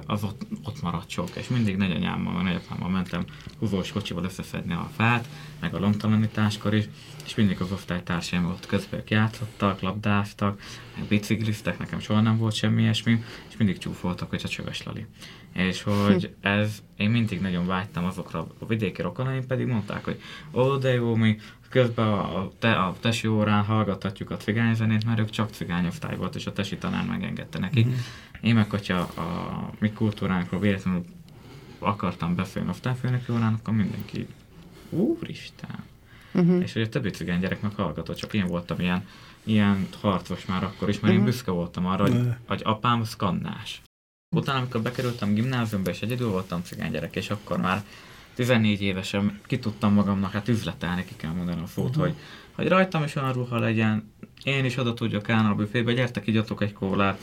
az ott, ott maradt sok, és mindig nagyanyámmal, nagyapámmal mentem húzós kocsival összeszedni a fát, meg a lomtalanításkor is, és mindig az osztálytársaim ott közben játszottak, labdáztak, meg bicikliztek, nekem soha nem volt semmi ilyesmi, és mindig csúfoltak, hogy a csöves lali. És hogy hm. ez, én mindig nagyon vágytam azokra, a vidéki rokonaim pedig mondták, hogy ó, de jó, mi közben a, te, a tesi órán hallgathatjuk a cigányzenét, mert ők csak cigányosztály volt, és a tesi tanár megengedte nekik. Mm-hmm. Én meg, hogyha a mi kultúránkról véletlenül akartam beszélni a táfőnöki órán, akkor mindenki, úristen! Uh-huh. És hogy a többi cigány gyerek meg hallgatott, csak én voltam ilyen, ilyen harcos már akkor is, mert én büszke voltam arra, hogy, hogy apám skannás. Utána, amikor bekerültem gimnáziumba, és egyedül voltam cigány gyerek, és akkor már 14 évesen ki tudtam magamnak hát üzletelni, ki kell mondani a szót, uh-huh. hogy, hogy rajtam is olyan ruha legyen, én is oda tudjak állni a büfébe, gyertek, igyatok egy kólát.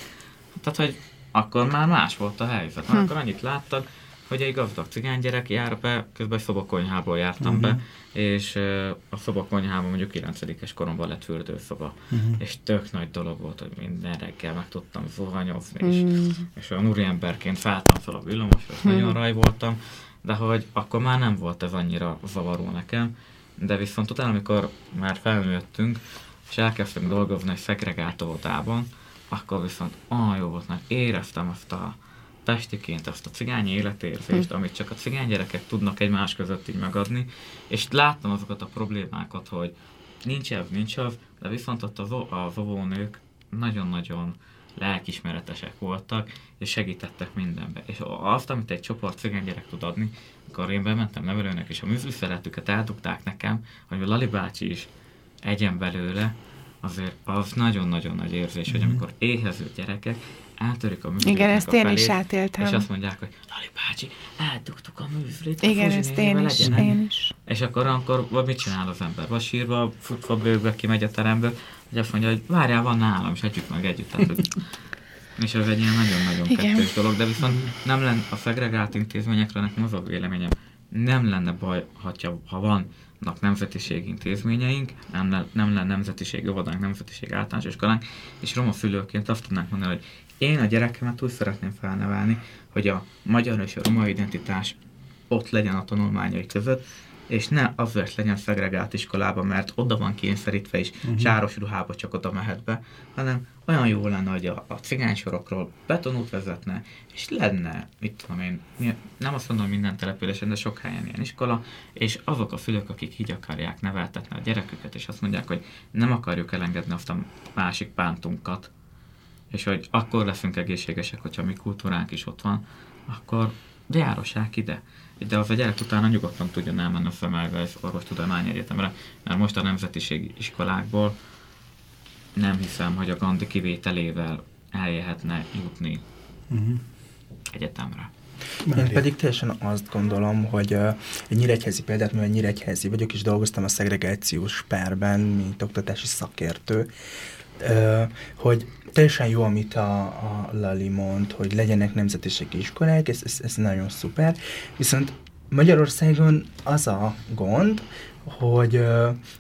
Tehát, hogy akkor már más volt a helyzet. Mert hm. akkor annyit láttad, hogy egy gazdag cigány gyerek jár be, közben egy szobakonyhából jártam uh-huh. be, és uh, a szobakonyhában mondjuk 9-es koromban lett fürdőszoba. Uh-huh. És tök nagy dolog volt, hogy minden reggel meg tudtam zuhanyozni, uh-huh. és, és olyan úriemberként szálltam fel a villamosra, uh-huh. nagyon raj voltam, de hogy akkor már nem volt ez annyira zavaró nekem, de viszont utána, amikor már felnőttünk, és elkezdtünk dolgozni egy szegregátótában, akkor viszont olyan jó volt, mert éreztem azt a pestiként azt a cigány életérzést, hm. amit csak a cigány gyerekek tudnak egymás között így megadni, és láttam azokat a problémákat, hogy nincs ez, nincs az, de viszont ott az, óvónők nagyon-nagyon lelkismeretesek voltak, és segítettek mindenbe. És azt, amit egy csoport cigány gyerek tud adni, amikor én bementem nevelőnek, és a műzliszeretüket eldugták nekem, hogy a Lali bácsi is egyen belőle, azért az nagyon-nagyon nagy érzés, mm-hmm. hogy mhm. amikor éhező gyerekek eltörik a műzlit. Igen, ezt én is átéltem. És azt mondják, hogy Lali bácsi, eldugtuk a műzlit. Igen, a ezt én is, legyen, én is. És akkor, akkor mit csinál az ember? Vagy sírva, futva bőgve, kimegy a teremből, hogy azt mondja, hogy várjál, van nálam, és együtt meg együtt. Tehát, és ez egy ilyen nagyon-nagyon kettős dolog, de viszont nem lenne a szegregált intézményekre nekem az a véleményem, nem lenne baj, ha, ha vannak nemzetiség intézményeink, nem, le, nem lenne nemzetiség óvodánk, nemzetiség általános iskolánk, és roma szülőként azt tudnánk mondani, hogy én a gyerekemet úgy szeretném felnevelni, hogy a magyar és a roma identitás ott legyen a tanulmányai között, és ne azért legyen szegregált iskolában, mert oda van kényszerítve, és uh-huh. sáros ruhába csak oda mehet be, hanem olyan jó lenne, hogy a, a cigánysorokról betonút vezetne, és lenne, mit tudom én, nem azt mondom minden településen, de sok helyen ilyen iskola, és azok a szülők, akik így akarják neveltetni a gyereküket, és azt mondják, hogy nem akarjuk elengedni azt a másik pántunkat, és hogy akkor leszünk egészségesek, hogyha mi kultúránk is ott van, akkor járossák ide. De az a gyerek utána nyugodtan tudjon elmenni a Szemelweis Orvostudományi Egyetemre, mert most a nemzetiségi iskolákból nem hiszem, hogy a Gandhi kivételével eljöhetne jutni uh-huh. egyetemre. Én pedig teljesen azt gondolom, hogy uh, egy nyíregyházi példát, mivel nyíregyházi vagyok, és dolgoztam a szegregációs párban, mint oktatási szakértő, hogy teljesen jó, amit a, a Lali mond, hogy legyenek nemzetiségi iskolák, ez, ez, ez nagyon szuper, viszont Magyarországon az a gond, hogy,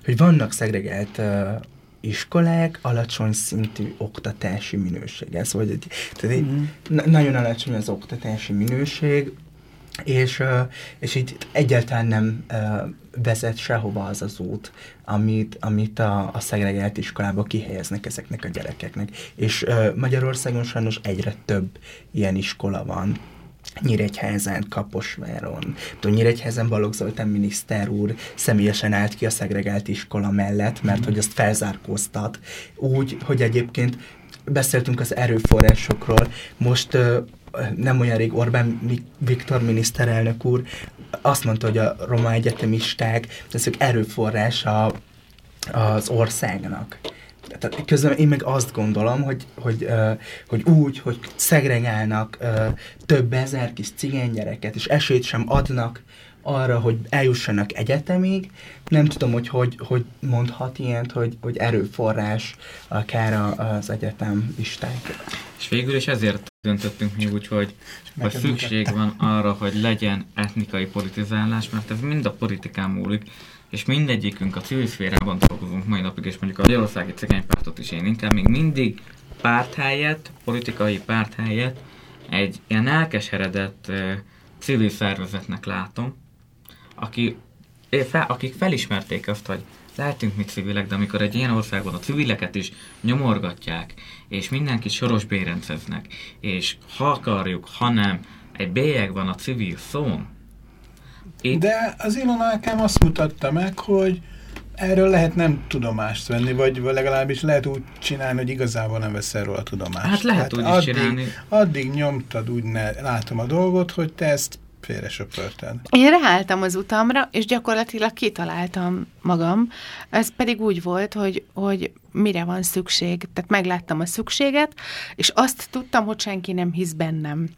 hogy vannak szegregált iskolák alacsony szintű oktatási minőség. Szóval, tehát mm-hmm. nagyon alacsony az oktatási minőség, és, és így egyáltalán nem vezet sehova az az út, amit, amit a, a szegregált iskolába kihelyeznek ezeknek a gyerekeknek. És Magyarországon sajnos egyre több ilyen iskola van. Nyíregyházán, Kaposváron. Tudom, Nyíregyházán Balogh Zoltán miniszter úr személyesen állt ki a szegregált iskola mellett, mert mm. hogy azt felzárkóztat. Úgy, hogy egyébként beszéltünk az erőforrásokról, most nem olyan rég Orbán Viktor miniszterelnök úr azt mondta, hogy a roma egyetemisták, ezek erőforrás a, az országnak. Tehát közben én meg azt gondolom, hogy, hogy, hogy úgy, hogy szegregálnak több ezer kis cigány gyereket, és esélyt sem adnak arra, hogy eljussanak egyetemig. Nem tudom, hogy hogy, hogy mondhat ilyent, hogy, hogy erőforrás akár az egyetem listák. És végül is ezért döntöttünk mi úgy, hogy, hogy szükség van arra, hogy legyen etnikai politizálás, mert ez mind a politikán múlik, és mindegyikünk a civil szférában dolgozunk mai napig, és mondjuk a Magyarországi Cigánypártot is én inkább még mindig párt helyett, politikai párt helyett egy ilyen elkeseredett uh, civil szervezetnek látom, aki, fel, akik felismerték azt, hogy lehetünk mi civilek, de amikor egy ilyen országban a civileket is nyomorgatják, és mindenki soros bérenceznek, és ha akarjuk, ha nem, egy bélyeg van a civil szón. Itt... De az Ilona nekem azt mutatta meg, hogy erről lehet nem tudomást venni, vagy legalábbis lehet úgy csinálni, hogy igazából nem veszel róla tudomást. Hát lehet hát úgy addig, is csinálni. Addig nyomtad úgy ne, látom a dolgot, hogy te ezt félre söpörted. Én ráálltam az utamra, és gyakorlatilag kitaláltam magam. Ez pedig úgy volt, hogy, hogy mire van szükség. Tehát megláttam a szükséget, és azt tudtam, hogy senki nem hisz bennem.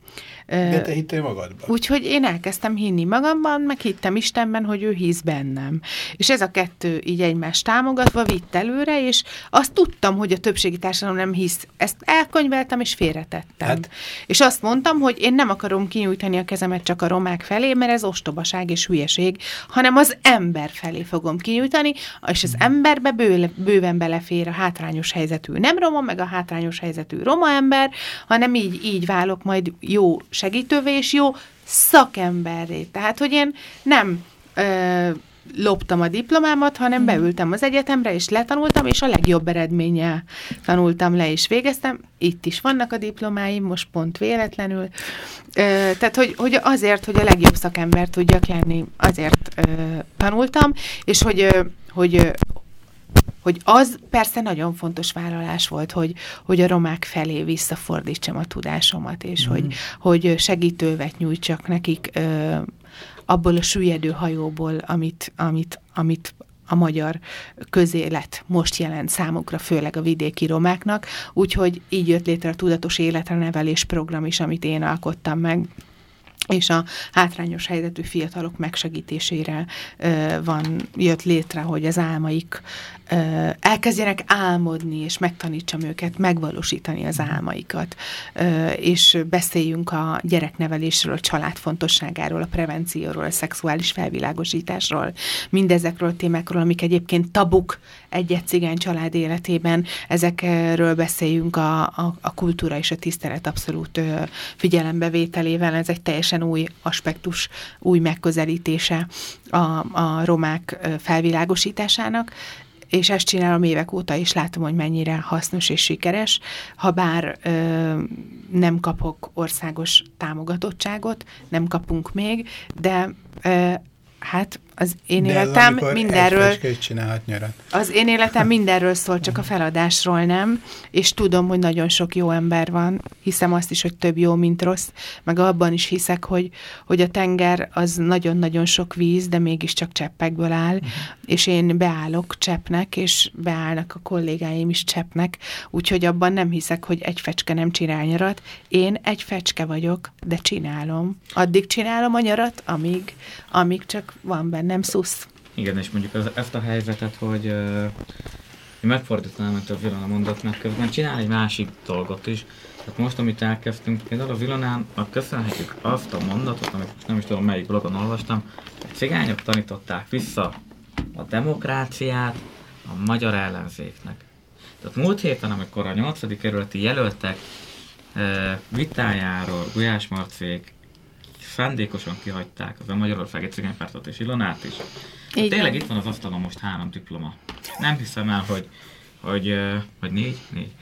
De te hittél magadban. Úgyhogy én elkezdtem hinni magamban, meg hittem Istenben, hogy ő hisz bennem. És ez a kettő így egymást támogatva vitt előre, és azt tudtam, hogy a többségi társadalom nem hisz. Ezt elkönyveltem, és félretettem. Hát. És azt mondtam, hogy én nem akarom kinyújtani a kezemet csak a romák felé, mert ez ostobaság és hülyeség, hanem az ember felé fogom kinyújtani, és az emberbe bő, bőven belefér a hátrányos helyzetű nem roma, meg a hátrányos helyzetű roma ember, hanem így, így válok majd jó segítővé és jó szakemberré. Tehát, hogy én nem ö, loptam a diplomámat, hanem hmm. beültem az egyetemre, és letanultam, és a legjobb eredménnyel tanultam le, és végeztem. Itt is vannak a diplomáim, most pont véletlenül. Ö, tehát, hogy, hogy azért, hogy a legjobb szakember tudjak lenni, azért ö, tanultam, és hogy, ö, hogy, hogy az persze nagyon fontos vállalás volt, hogy, hogy a romák felé visszafordítsam a tudásomat, és mm. hogy, hogy segítővet nyújtsak nekik ö, abból a süllyedő hajóból, amit, amit, amit a magyar közélet most jelent számukra, főleg a vidéki romáknak, úgyhogy így jött létre a Tudatos Életre Nevelés program is, amit én alkottam meg és a hátrányos helyzetű fiatalok megsegítésére ö, van, jött létre, hogy az álmaik elkezdjenek álmodni, és megtanítsam őket megvalósítani az álmaikat, ö, és beszéljünk a gyereknevelésről, a család fontosságáról, a prevencióról, a szexuális felvilágosításról, mindezekről a témákról, amik egyébként tabuk egy-egy cigány család életében, ezekről beszéljünk a, a, a kultúra és a tisztelet abszolút figyelembevételével, ez egy teljesen új aspektus, új megközelítése a, a romák felvilágosításának, és ezt csinálom évek óta, és látom, hogy mennyire hasznos és sikeres, ha bár ö, nem kapok országos támogatottságot, nem kapunk még, de ö, hát az én De életem az, mindenről... csinálhat nyarat. Az én életem mindenről szól, csak a feladásról nem, és tudom, hogy nagyon sok jó ember van, hiszem azt is, hogy több jó, mint rossz, meg abban is hiszek, hogy, hogy a tenger az nagyon-nagyon sok víz, de mégiscsak cseppekből áll, uh-huh. és én beállok cseppnek, és beállnak a kollégáim is cseppnek, úgyhogy abban nem hiszek, hogy egy fecske nem csinál nyarat. Én egy fecske vagyok, de csinálom. Addig csinálom a nyarat, amíg, amíg csak van benne nem szusz. Igen, és mondjuk az, ezt a helyzetet, hogy uh, én megfordítanám, hogy a Vilana mondott meg közben, csinál egy másik dolgot is. Tehát most, amit elkezdtünk, például a Vilanának köszönhetjük azt a mondatot, amit most nem is tudom melyik blogon olvastam, hogy cigányok tanították vissza a demokráciát a magyar ellenzéknek. Tehát múlt héten, amikor a 8. kerületi jelöltek uh, vitájáról Gulyás Marcék szándékosan kihagyták az a Magyarországi Cigánypártot és Ilonát is. Így tényleg itt van az asztalon most három diploma. Nem hiszem el, hogy, hogy, hogy négy, négy.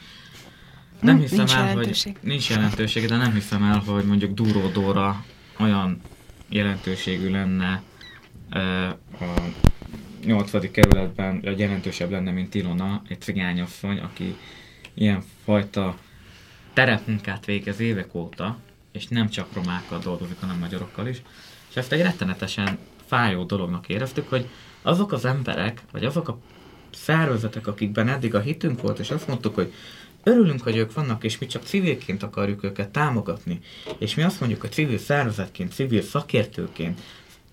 Nem hiszem nincs el, hogy nincs jelentőség, de nem hiszem el, hogy mondjuk Dúró Dóra olyan jelentőségű lenne a nyolcadik kerületben, vagy jelentősebb lenne, mint Ilona, egy cigányasszony, aki ilyen fajta terepmunkát végez évek óta, és nem csak romákkal dolgozik, hanem magyarokkal is. És ezt egy rettenetesen fájó dolognak éreztük, hogy azok az emberek, vagy azok a szervezetek, akikben eddig a hitünk volt, és azt mondtuk, hogy örülünk, hogy ők vannak, és mi csak civilként akarjuk őket támogatni. És mi azt mondjuk, hogy civil szervezetként, civil szakértőként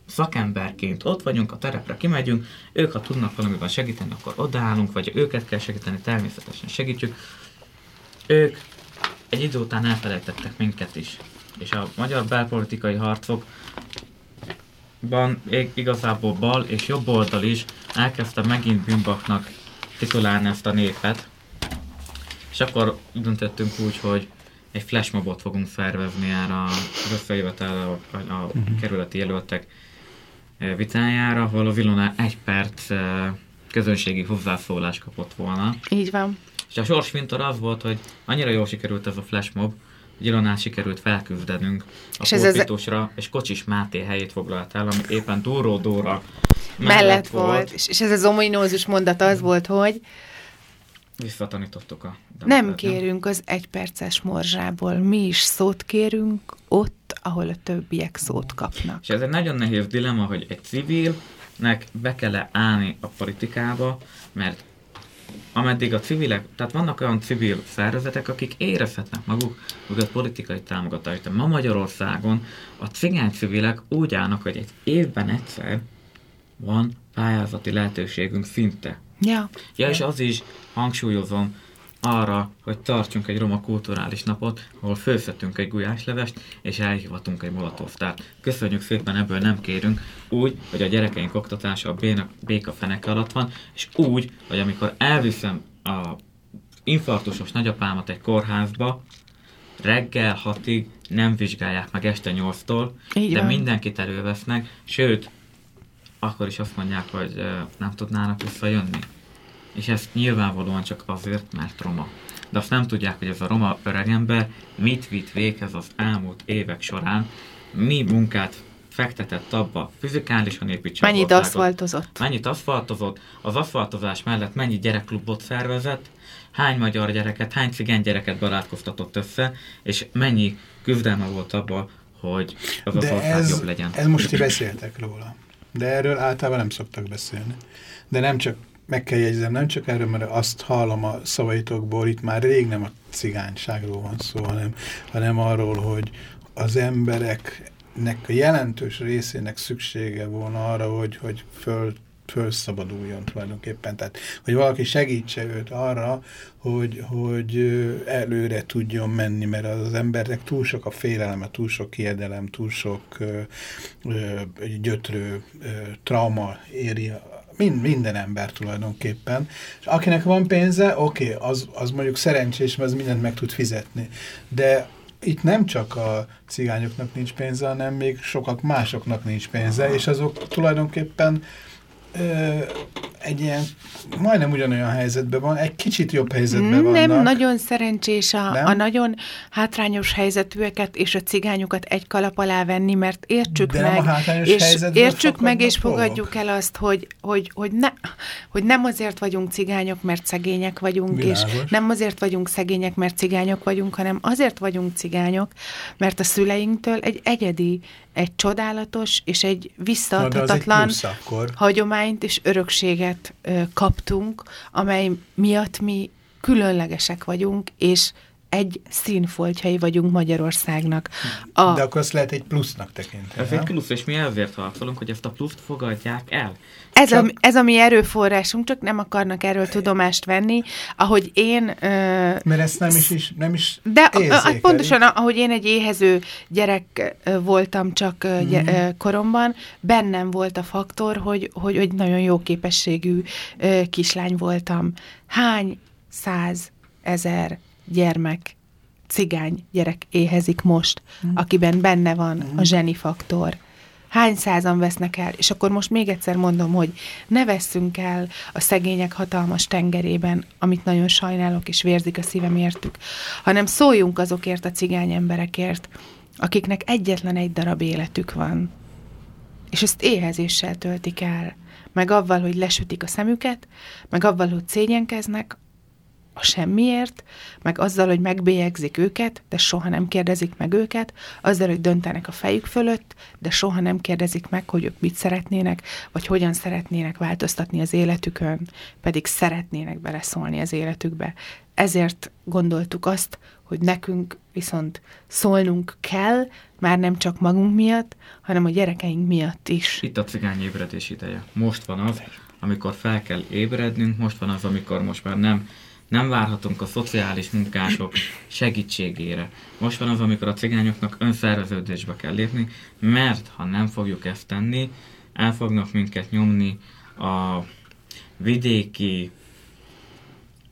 szakemberként ott vagyunk, a terepre kimegyünk, ők ha tudnak valamiben segíteni, akkor odaállunk, vagy őket kell segíteni, természetesen segítjük. Ők egy idő után elfelejtettek minket is. És a magyar belpolitikai harcok igazából bal és jobb oldal is elkezdte megint bűnbaknak titulálni ezt a népet. És akkor döntöttünk úgy, hogy egy flashmobot fogunk szervezni erre az összejövetel a, a, a uh-huh. kerületi jelöltek e, vitájára, ahol a Vilona egy perc e, közönségi hozzászólás kapott volna. Így van. És a sors az volt, hogy annyira jól sikerült ez a flashmob, hogy Ilonán sikerült felküzdenünk a és pulpitusra, ez... és Kocsis Máté helyét foglalt el, ami éppen Dóró Dóra mellett, mellett volt. volt. És, és ez az ominózus mondat az volt, hogy Visszatanítottuk a... Nem kérünk az egyperces morzsából, mi is szót kérünk ott, ahol a többiek szót kapnak. És ez egy nagyon nehéz dilemma, hogy egy civilnek be kell -e állni a politikába, mert ameddig a civilek, tehát vannak olyan civil szervezetek, akik érezhetnek maguk a politikai támogatást. De ma Magyarországon a cigány civilek úgy állnak, hogy egy évben egyszer van pályázati lehetőségünk szinte. Ja. Ja, és az is hangsúlyozom arra, hogy tartsunk egy roma kulturális napot, ahol főzhetünk egy gulyáslevest, és elhívatunk egy molotovtárt. Köszönjük szépen, ebből nem kérünk. Úgy, hogy a gyerekeink oktatása a béna, béka feneke alatt van, és úgy, hogy amikor elviszem a infarktusos nagyapámat egy kórházba, reggel hatig nem vizsgálják meg este nyolctól, de van. mindenkit elővesznek, sőt, akkor is azt mondják, hogy nem tudnának visszajönni. És ez nyilvánvalóan csak azért, mert roma. De azt nem tudják, hogy ez a roma öregember mit vitt véghez az elmúlt évek során, mi munkát fektetett abba, fizikálisan építse Mennyit aszfaltozott? Mennyit aszfaltozott, az aszfaltozás mellett mennyi gyerekklubot szervezett, hány magyar gyereket, hány cigány gyereket barátkoztatott össze, és mennyi küzdelme volt abba, hogy az az ország ez, jobb legyen. Ez most ti beszéltek róla de erről általában nem szoktak beszélni. De nem csak, meg kell jegyzem, nem csak erről, mert azt hallom a szavaitokból, itt már rég nem a cigányságról van szó, hanem, hanem arról, hogy az embereknek a jelentős részének szüksége volna arra, hogy, hogy föl fölszabaduljon tulajdonképpen. Tehát, hogy valaki segítse őt arra, hogy, hogy előre tudjon menni, mert az embernek túl sok a féleleme, túl sok kijedelem, túl sok ö, ö, gyötrő ö, trauma éri mind, minden ember tulajdonképpen. És akinek van pénze, oké, okay, az, az mondjuk szerencsés, mert az mindent meg tud fizetni. De itt nem csak a cigányoknak nincs pénze, hanem még sokak másoknak nincs pénze, és azok tulajdonképpen egy ilyen majdnem ugyanolyan helyzetben van, egy kicsit jobb helyzetben vannak. Nem, nagyon szerencsés a, nem? a nagyon hátrányos helyzetűeket és a cigányokat egy kalap alá venni, mert értsük De meg, és értsük meg, és fogadjuk el azt, hogy, hogy, hogy, ne, hogy nem azért vagyunk cigányok, mert szegények vagyunk, Világos. és nem azért vagyunk szegények, mert cigányok vagyunk, hanem azért vagyunk cigányok, mert a szüleinktől egy egyedi egy csodálatos és egy visszaadhatatlan hagyományt és örökséget kaptunk, amely miatt mi különlegesek vagyunk, és egy színfoltjai vagyunk Magyarországnak. A... De akkor azt lehet egy plusznak tekinteni. Ez egy plusz, és mi ezért harcolunk, hogy ezt a pluszt fogadják el. Ez, csak... a, ez a mi erőforrásunk, csak nem akarnak erről tudomást venni, ahogy én... Uh, Mert ezt nem is, is, nem is De a, pontosan, ahogy én egy éhező gyerek voltam csak mm. koromban, bennem volt a faktor, hogy, hogy, hogy nagyon jó képességű kislány voltam. Hány száz ezer gyermek, cigány gyerek éhezik most, mm. akiben benne van mm. a zseni faktor. Hány százan vesznek el? És akkor most még egyszer mondom, hogy ne vesszünk el a szegények hatalmas tengerében, amit nagyon sajnálok, és vérzik a szívem értük, hanem szóljunk azokért a cigány emberekért, akiknek egyetlen egy darab életük van. És ezt éhezéssel töltik el, meg avval, hogy lesütik a szemüket, meg avval, hogy szégyenkeznek, a semmiért, meg azzal, hogy megbélyegzik őket, de soha nem kérdezik meg őket, azzal, hogy döntenek a fejük fölött, de soha nem kérdezik meg, hogy ők mit szeretnének, vagy hogyan szeretnének változtatni az életükön, pedig szeretnének beleszólni az életükbe. Ezért gondoltuk azt, hogy nekünk viszont szólnunk kell, már nem csak magunk miatt, hanem a gyerekeink miatt is. Itt a cigány ébredés ideje. Most van az, amikor fel kell ébrednünk, most van az, amikor most már nem, nem várhatunk a szociális munkások segítségére. Most van az, amikor a cigányoknak önszerveződésbe kell lépni, mert ha nem fogjuk ezt tenni, el fognak minket nyomni a vidéki,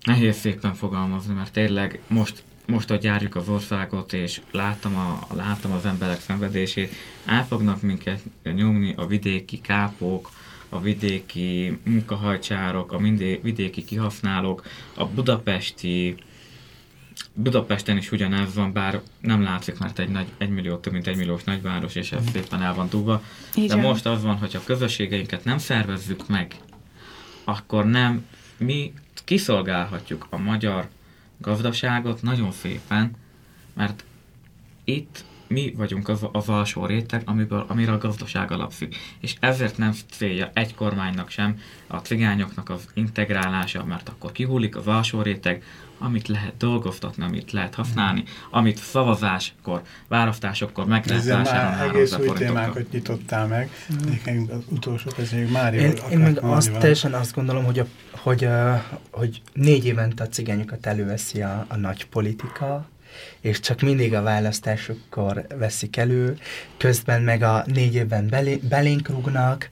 nehéz szépen fogalmazni, mert tényleg most most, hogy járjuk az országot, és láttam, a, láttam az emberek szenvedését, el fognak minket nyomni a vidéki kápok, a vidéki munkahajcsárok, a mindé, vidéki kihasználók, a budapesti Budapesten is ugyanez van, bár nem látszik, mert egy, nagy, egy millió, több mint egy milliós nagyváros, és ez szépen el van túlva. De most az van, hogy a közösségeinket nem szervezzük meg, akkor nem mi kiszolgálhatjuk a magyar gazdaságot nagyon szépen, mert itt mi vagyunk az, az alsó réteg, amiből, amire a gazdaság alapszik. És ezért nem célja egy kormánynak sem a cigányoknak az integrálása, mert akkor kihullik az alsó réteg, amit lehet dolgoztatni, amit lehet használni, amit szavazáskor, választásokkor meg lehet Ezzel már egész új témákat nyitottál meg. Mm. az utolsó kezdjük már Én, én meg azt, teljesen azt gondolom, hogy, a, hogy, a, hogy négy évente a cigányokat előveszi a, a nagy politika, és csak mindig a választásokkor veszik elő, közben meg a négy évben belé, belénk rúgnak,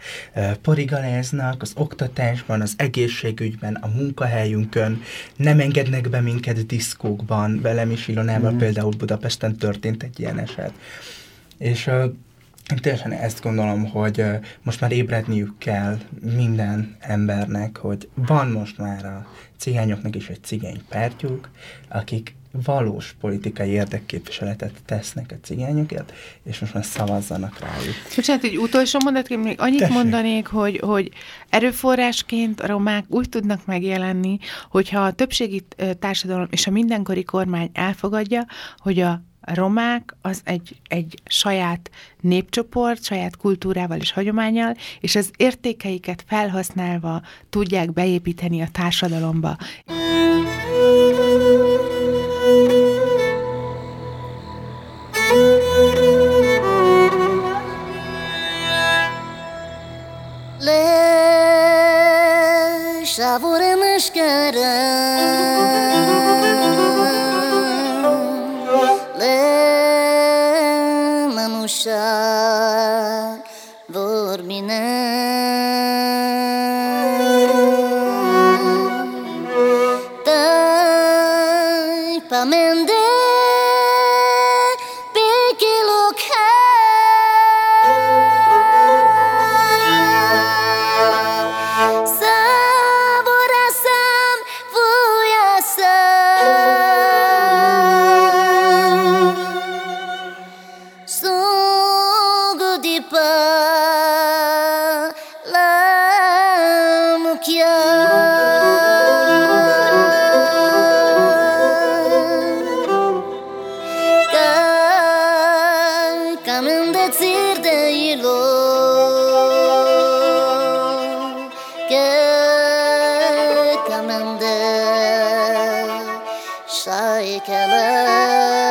porigaléznak az oktatásban, az egészségügyben, a munkahelyünkön, nem engednek be minket diszkókban, velem is Ilonával mm. például Budapesten történt egy ilyen eset. És én teljesen ezt gondolom, hogy most már ébredniük kell minden embernek, hogy van most már a cigányoknak is egy cigány pártjuk, akik valós politikai érdekképviseletet tesznek a cigányokért, és most már szavazzanak rájuk. Bocsánat, egy utolsó mondat, még annyit Tessék. mondanék, hogy, hogy erőforrásként a romák úgy tudnak megjelenni, hogyha a többségi társadalom és a mindenkori kormány elfogadja, hogy a romák az egy, egy saját népcsoport, saját kultúrával és hagyományjal, és az értékeiket felhasználva tudják beépíteni a társadalomba. favor a mascarar. cycle.